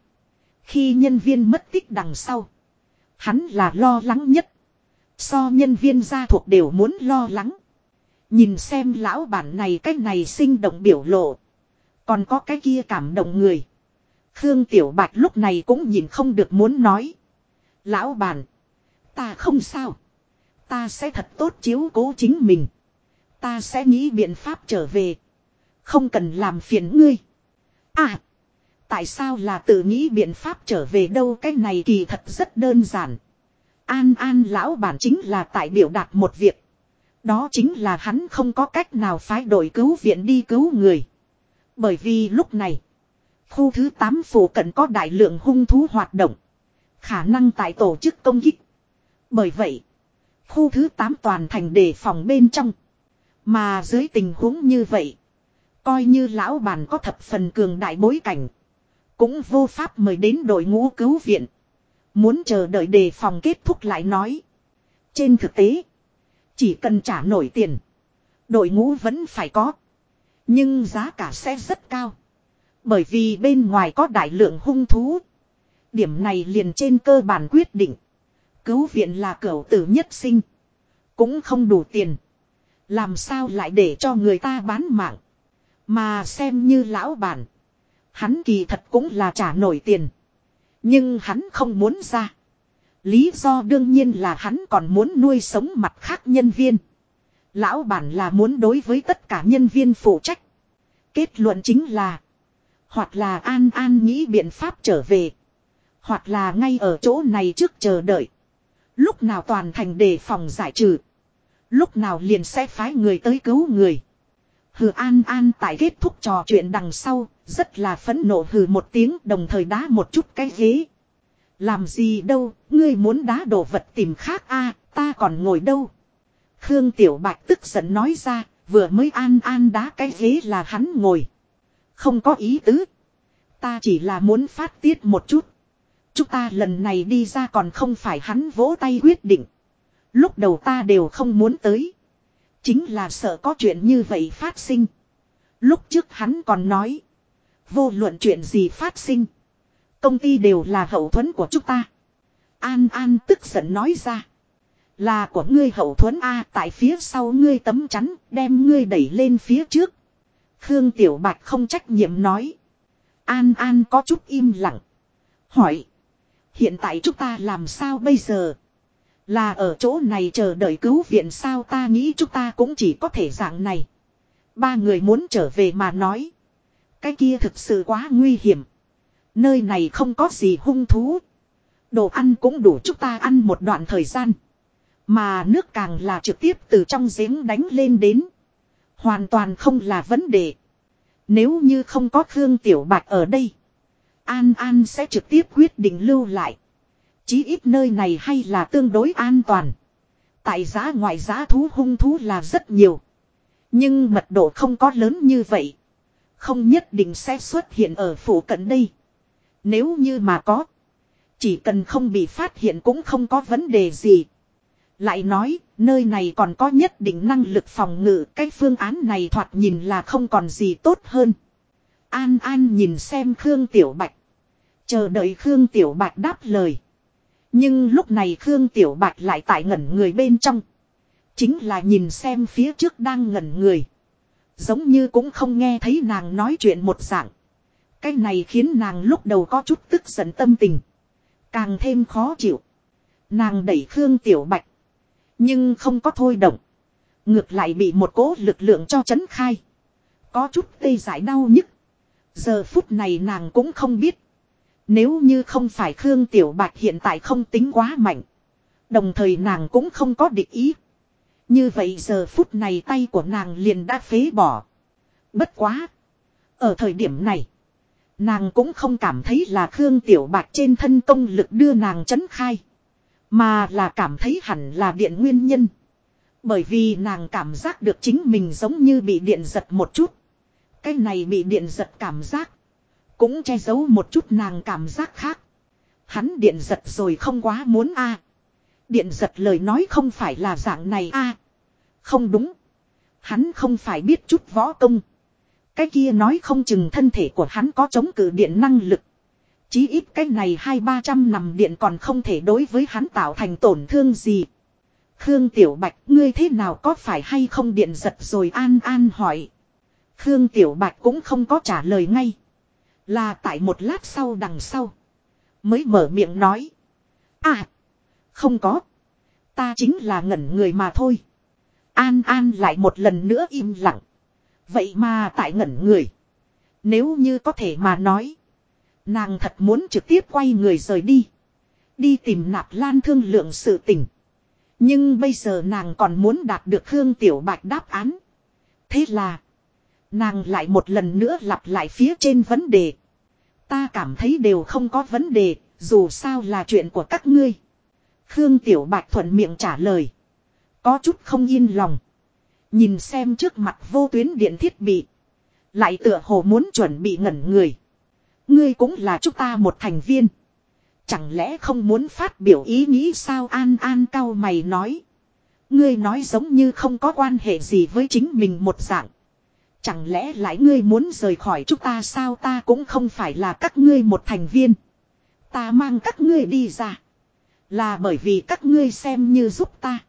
Khi nhân viên mất tích đằng sau. Hắn là lo lắng nhất. So nhân viên gia thuộc đều muốn lo lắng. Nhìn xem lão bản này, cái này sinh động biểu lộ. Còn có cái kia cảm động người. Khương Tiểu Bạch lúc này cũng nhìn không được muốn nói. Lão bản. Ta không sao. Ta sẽ thật tốt chiếu cố chính mình. Ta sẽ nghĩ biện pháp trở về. Không cần làm phiền ngươi. À. Tại sao là tự nghĩ biện pháp trở về đâu cái này kỳ thật rất đơn giản. An An lão bản chính là tại biểu đạt một việc. Đó chính là hắn không có cách nào phái đội cứu viện đi cứu người. Bởi vì lúc này, khu thứ 8 phủ cận có đại lượng hung thú hoạt động. Khả năng tại tổ chức công kích. Bởi vậy, khu thứ 8 toàn thành đề phòng bên trong. Mà dưới tình huống như vậy, coi như lão bản có thập phần cường đại bối cảnh. Cũng vô pháp mời đến đội ngũ cứu viện. Muốn chờ đợi đề phòng kết thúc lại nói. Trên thực tế. Chỉ cần trả nổi tiền. Đội ngũ vẫn phải có. Nhưng giá cả sẽ rất cao. Bởi vì bên ngoài có đại lượng hung thú. Điểm này liền trên cơ bản quyết định. Cứu viện là cửu tử nhất sinh. Cũng không đủ tiền. Làm sao lại để cho người ta bán mạng. Mà xem như lão bản. Hắn kỳ thật cũng là trả nổi tiền. Nhưng hắn không muốn ra. Lý do đương nhiên là hắn còn muốn nuôi sống mặt khác nhân viên. Lão bản là muốn đối với tất cả nhân viên phụ trách. Kết luận chính là. Hoặc là an an nghĩ biện pháp trở về. Hoặc là ngay ở chỗ này trước chờ đợi. Lúc nào toàn thành đề phòng giải trừ. Lúc nào liền sẽ phái người tới cứu người. Hừ an an tại kết thúc trò chuyện đằng sau, rất là phẫn nộ hừ một tiếng đồng thời đá một chút cái ghế. Làm gì đâu, ngươi muốn đá đồ vật tìm khác a ta còn ngồi đâu. Khương Tiểu Bạch tức giận nói ra, vừa mới an an đá cái ghế là hắn ngồi. Không có ý tứ. Ta chỉ là muốn phát tiết một chút. Chúng ta lần này đi ra còn không phải hắn vỗ tay quyết định. Lúc đầu ta đều không muốn tới. Chính là sợ có chuyện như vậy phát sinh. Lúc trước hắn còn nói. Vô luận chuyện gì phát sinh. Công ty đều là hậu thuẫn của chúng ta. An An tức giận nói ra. Là của ngươi hậu thuẫn A, tại phía sau ngươi tấm chắn, đem ngươi đẩy lên phía trước. Khương Tiểu Bạch không trách nhiệm nói. An An có chút im lặng. Hỏi. Hiện tại chúng ta làm sao bây giờ? Là ở chỗ này chờ đợi cứu viện sao ta nghĩ chúng ta cũng chỉ có thể dạng này. Ba người muốn trở về mà nói. Cái kia thực sự quá nguy hiểm. Nơi này không có gì hung thú. Đồ ăn cũng đủ chúng ta ăn một đoạn thời gian. Mà nước càng là trực tiếp từ trong giếng đánh lên đến. Hoàn toàn không là vấn đề. Nếu như không có Khương Tiểu Bạch ở đây. An An sẽ trực tiếp quyết định lưu lại. Chí ít nơi này hay là tương đối an toàn. Tại giá ngoại giá thú hung thú là rất nhiều. Nhưng mật độ không có lớn như vậy. Không nhất định sẽ xuất hiện ở phủ cận đây. Nếu như mà có. Chỉ cần không bị phát hiện cũng không có vấn đề gì. Lại nói, nơi này còn có nhất định năng lực phòng ngự. Cái phương án này thoạt nhìn là không còn gì tốt hơn. An An nhìn xem Khương Tiểu Bạch. Chờ đợi Khương Tiểu Bạch đáp lời. Nhưng lúc này Khương Tiểu Bạch lại tại ngẩn người bên trong. Chính là nhìn xem phía trước đang ngẩn người. Giống như cũng không nghe thấy nàng nói chuyện một dạng. Cái này khiến nàng lúc đầu có chút tức giận tâm tình. Càng thêm khó chịu. Nàng đẩy Khương Tiểu Bạch. Nhưng không có thôi động. Ngược lại bị một cố lực lượng cho chấn khai. Có chút tê giải đau nhức. Giờ phút này nàng cũng không biết. Nếu như không phải Khương Tiểu Bạch hiện tại không tính quá mạnh. Đồng thời nàng cũng không có địch ý. Như vậy giờ phút này tay của nàng liền đã phế bỏ. Bất quá. Ở thời điểm này. Nàng cũng không cảm thấy là Khương Tiểu Bạch trên thân công lực đưa nàng chấn khai. Mà là cảm thấy hẳn là điện nguyên nhân. Bởi vì nàng cảm giác được chính mình giống như bị điện giật một chút. Cái này bị điện giật cảm giác. Cũng che giấu một chút nàng cảm giác khác. Hắn điện giật rồi không quá muốn a. Điện giật lời nói không phải là dạng này a. Không đúng. Hắn không phải biết chút võ công. Cái kia nói không chừng thân thể của hắn có chống cự điện năng lực. Chí ít cái này hai ba trăm nằm điện còn không thể đối với hắn tạo thành tổn thương gì. Khương Tiểu Bạch, ngươi thế nào có phải hay không điện giật rồi an an hỏi. Khương Tiểu Bạch cũng không có trả lời ngay. Là tại một lát sau đằng sau. Mới mở miệng nói. À. Không có. Ta chính là ngẩn người mà thôi. An An lại một lần nữa im lặng. Vậy mà tại ngẩn người. Nếu như có thể mà nói. Nàng thật muốn trực tiếp quay người rời đi. Đi tìm nạp lan thương lượng sự tình. Nhưng bây giờ nàng còn muốn đạt được Khương Tiểu Bạch đáp án. Thế là. Nàng lại một lần nữa lặp lại phía trên vấn đề. Ta cảm thấy đều không có vấn đề, dù sao là chuyện của các ngươi. Khương Tiểu Bạch thuận miệng trả lời. Có chút không yên lòng. Nhìn xem trước mặt vô tuyến điện thiết bị. Lại tựa hồ muốn chuẩn bị ngẩn người. Ngươi cũng là chúng ta một thành viên. Chẳng lẽ không muốn phát biểu ý nghĩ sao an an cao mày nói. Ngươi nói giống như không có quan hệ gì với chính mình một dạng. Chẳng lẽ lại ngươi muốn rời khỏi chúng ta sao ta cũng không phải là các ngươi một thành viên. Ta mang các ngươi đi ra. Là bởi vì các ngươi xem như giúp ta.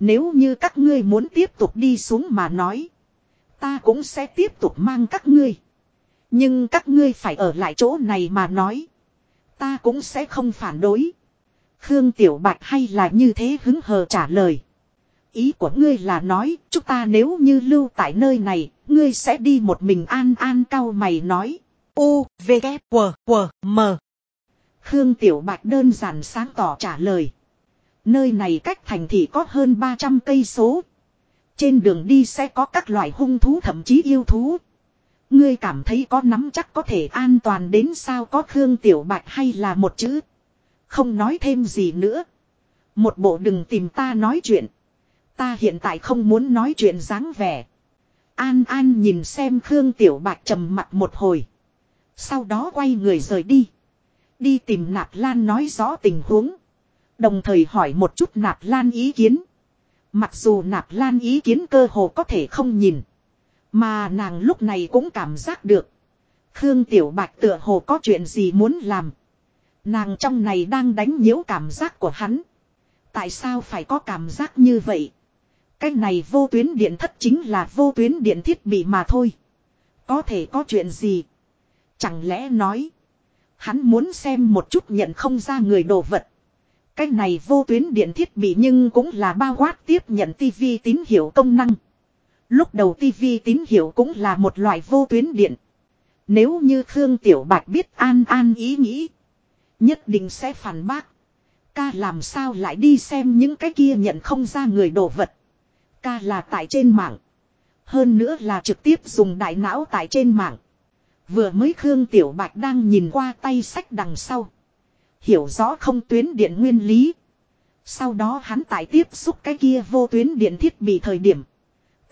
Nếu như các ngươi muốn tiếp tục đi xuống mà nói. Ta cũng sẽ tiếp tục mang các ngươi. Nhưng các ngươi phải ở lại chỗ này mà nói. Ta cũng sẽ không phản đối. Khương Tiểu Bạch hay là như thế hứng hờ trả lời. Ý của ngươi là nói, chúng ta nếu như lưu tại nơi này, ngươi sẽ đi một mình an an cao mày nói. U, V, K, W, W, M. Khương Tiểu Bạch đơn giản sáng tỏ trả lời. Nơi này cách thành thị có hơn 300 cây số. Trên đường đi sẽ có các loại hung thú thậm chí yêu thú. Ngươi cảm thấy có nắm chắc có thể an toàn đến sao có Khương Tiểu Bạch hay là một chữ. Không nói thêm gì nữa. Một bộ đừng tìm ta nói chuyện. Ta hiện tại không muốn nói chuyện dáng vẻ. An An nhìn xem Khương Tiểu Bạch trầm mặt một hồi. Sau đó quay người rời đi. Đi tìm Nạp Lan nói rõ tình huống. Đồng thời hỏi một chút Nạp Lan ý kiến. Mặc dù Nạp Lan ý kiến cơ hồ có thể không nhìn. Mà nàng lúc này cũng cảm giác được. Khương Tiểu Bạch tựa hồ có chuyện gì muốn làm. Nàng trong này đang đánh nhiễu cảm giác của hắn. Tại sao phải có cảm giác như vậy? Cái này vô tuyến điện thất chính là vô tuyến điện thiết bị mà thôi. Có thể có chuyện gì? Chẳng lẽ nói. Hắn muốn xem một chút nhận không ra người đồ vật. Cái này vô tuyến điện thiết bị nhưng cũng là bao quát tiếp nhận tivi tín hiệu công năng. Lúc đầu tivi tín hiệu cũng là một loại vô tuyến điện. Nếu như Khương Tiểu Bạch biết an an ý nghĩ. Nhất định sẽ phản bác. Ca làm sao lại đi xem những cái kia nhận không ra người đồ vật. Ca là tại trên mạng. Hơn nữa là trực tiếp dùng đại não tại trên mạng. Vừa mới Khương Tiểu Bạch đang nhìn qua tay sách đằng sau. Hiểu rõ không tuyến điện nguyên lý. Sau đó hắn tại tiếp xúc cái kia vô tuyến điện thiết bị thời điểm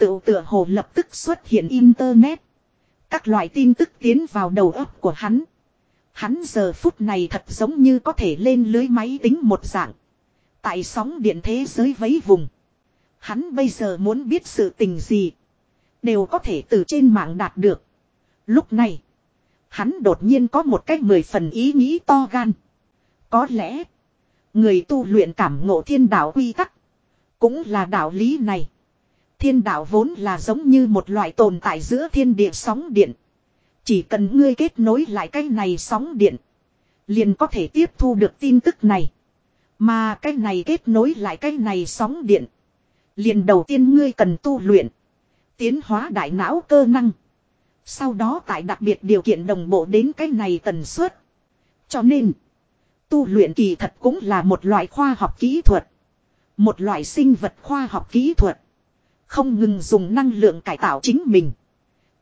tựu tựa hồ lập tức xuất hiện internet. Các loại tin tức tiến vào đầu óc của hắn. Hắn giờ phút này thật giống như có thể lên lưới máy tính một dạng. Tại sóng điện thế giới vấy vùng. Hắn bây giờ muốn biết sự tình gì. Đều có thể từ trên mạng đạt được. Lúc này. Hắn đột nhiên có một cách mười phần ý nghĩ to gan. Có lẽ. Người tu luyện cảm ngộ thiên đạo quy tắc. Cũng là đạo lý này. Thiên đạo vốn là giống như một loại tồn tại giữa thiên địa sóng điện. Chỉ cần ngươi kết nối lại cái này sóng điện. Liền có thể tiếp thu được tin tức này. Mà cái này kết nối lại cái này sóng điện. Liền đầu tiên ngươi cần tu luyện. Tiến hóa đại não cơ năng. Sau đó tại đặc biệt điều kiện đồng bộ đến cái này tần suất. Cho nên. Tu luyện kỳ thật cũng là một loại khoa học kỹ thuật. Một loại sinh vật khoa học kỹ thuật. Không ngừng dùng năng lượng cải tạo chính mình.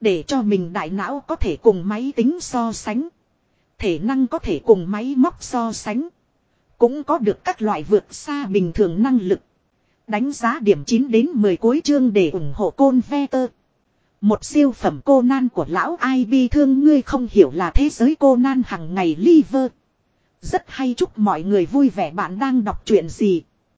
Để cho mình đại não có thể cùng máy tính so sánh. Thể năng có thể cùng máy móc so sánh. Cũng có được các loại vượt xa bình thường năng lực. Đánh giá điểm 9 đến 10 cuối chương để ủng hộ côn ve tơ. Một siêu phẩm cô nan của lão ai bi thương ngươi không hiểu là thế giới cô nan hằng ngày liver. Rất hay chúc mọi người vui vẻ bạn đang đọc chuyện gì.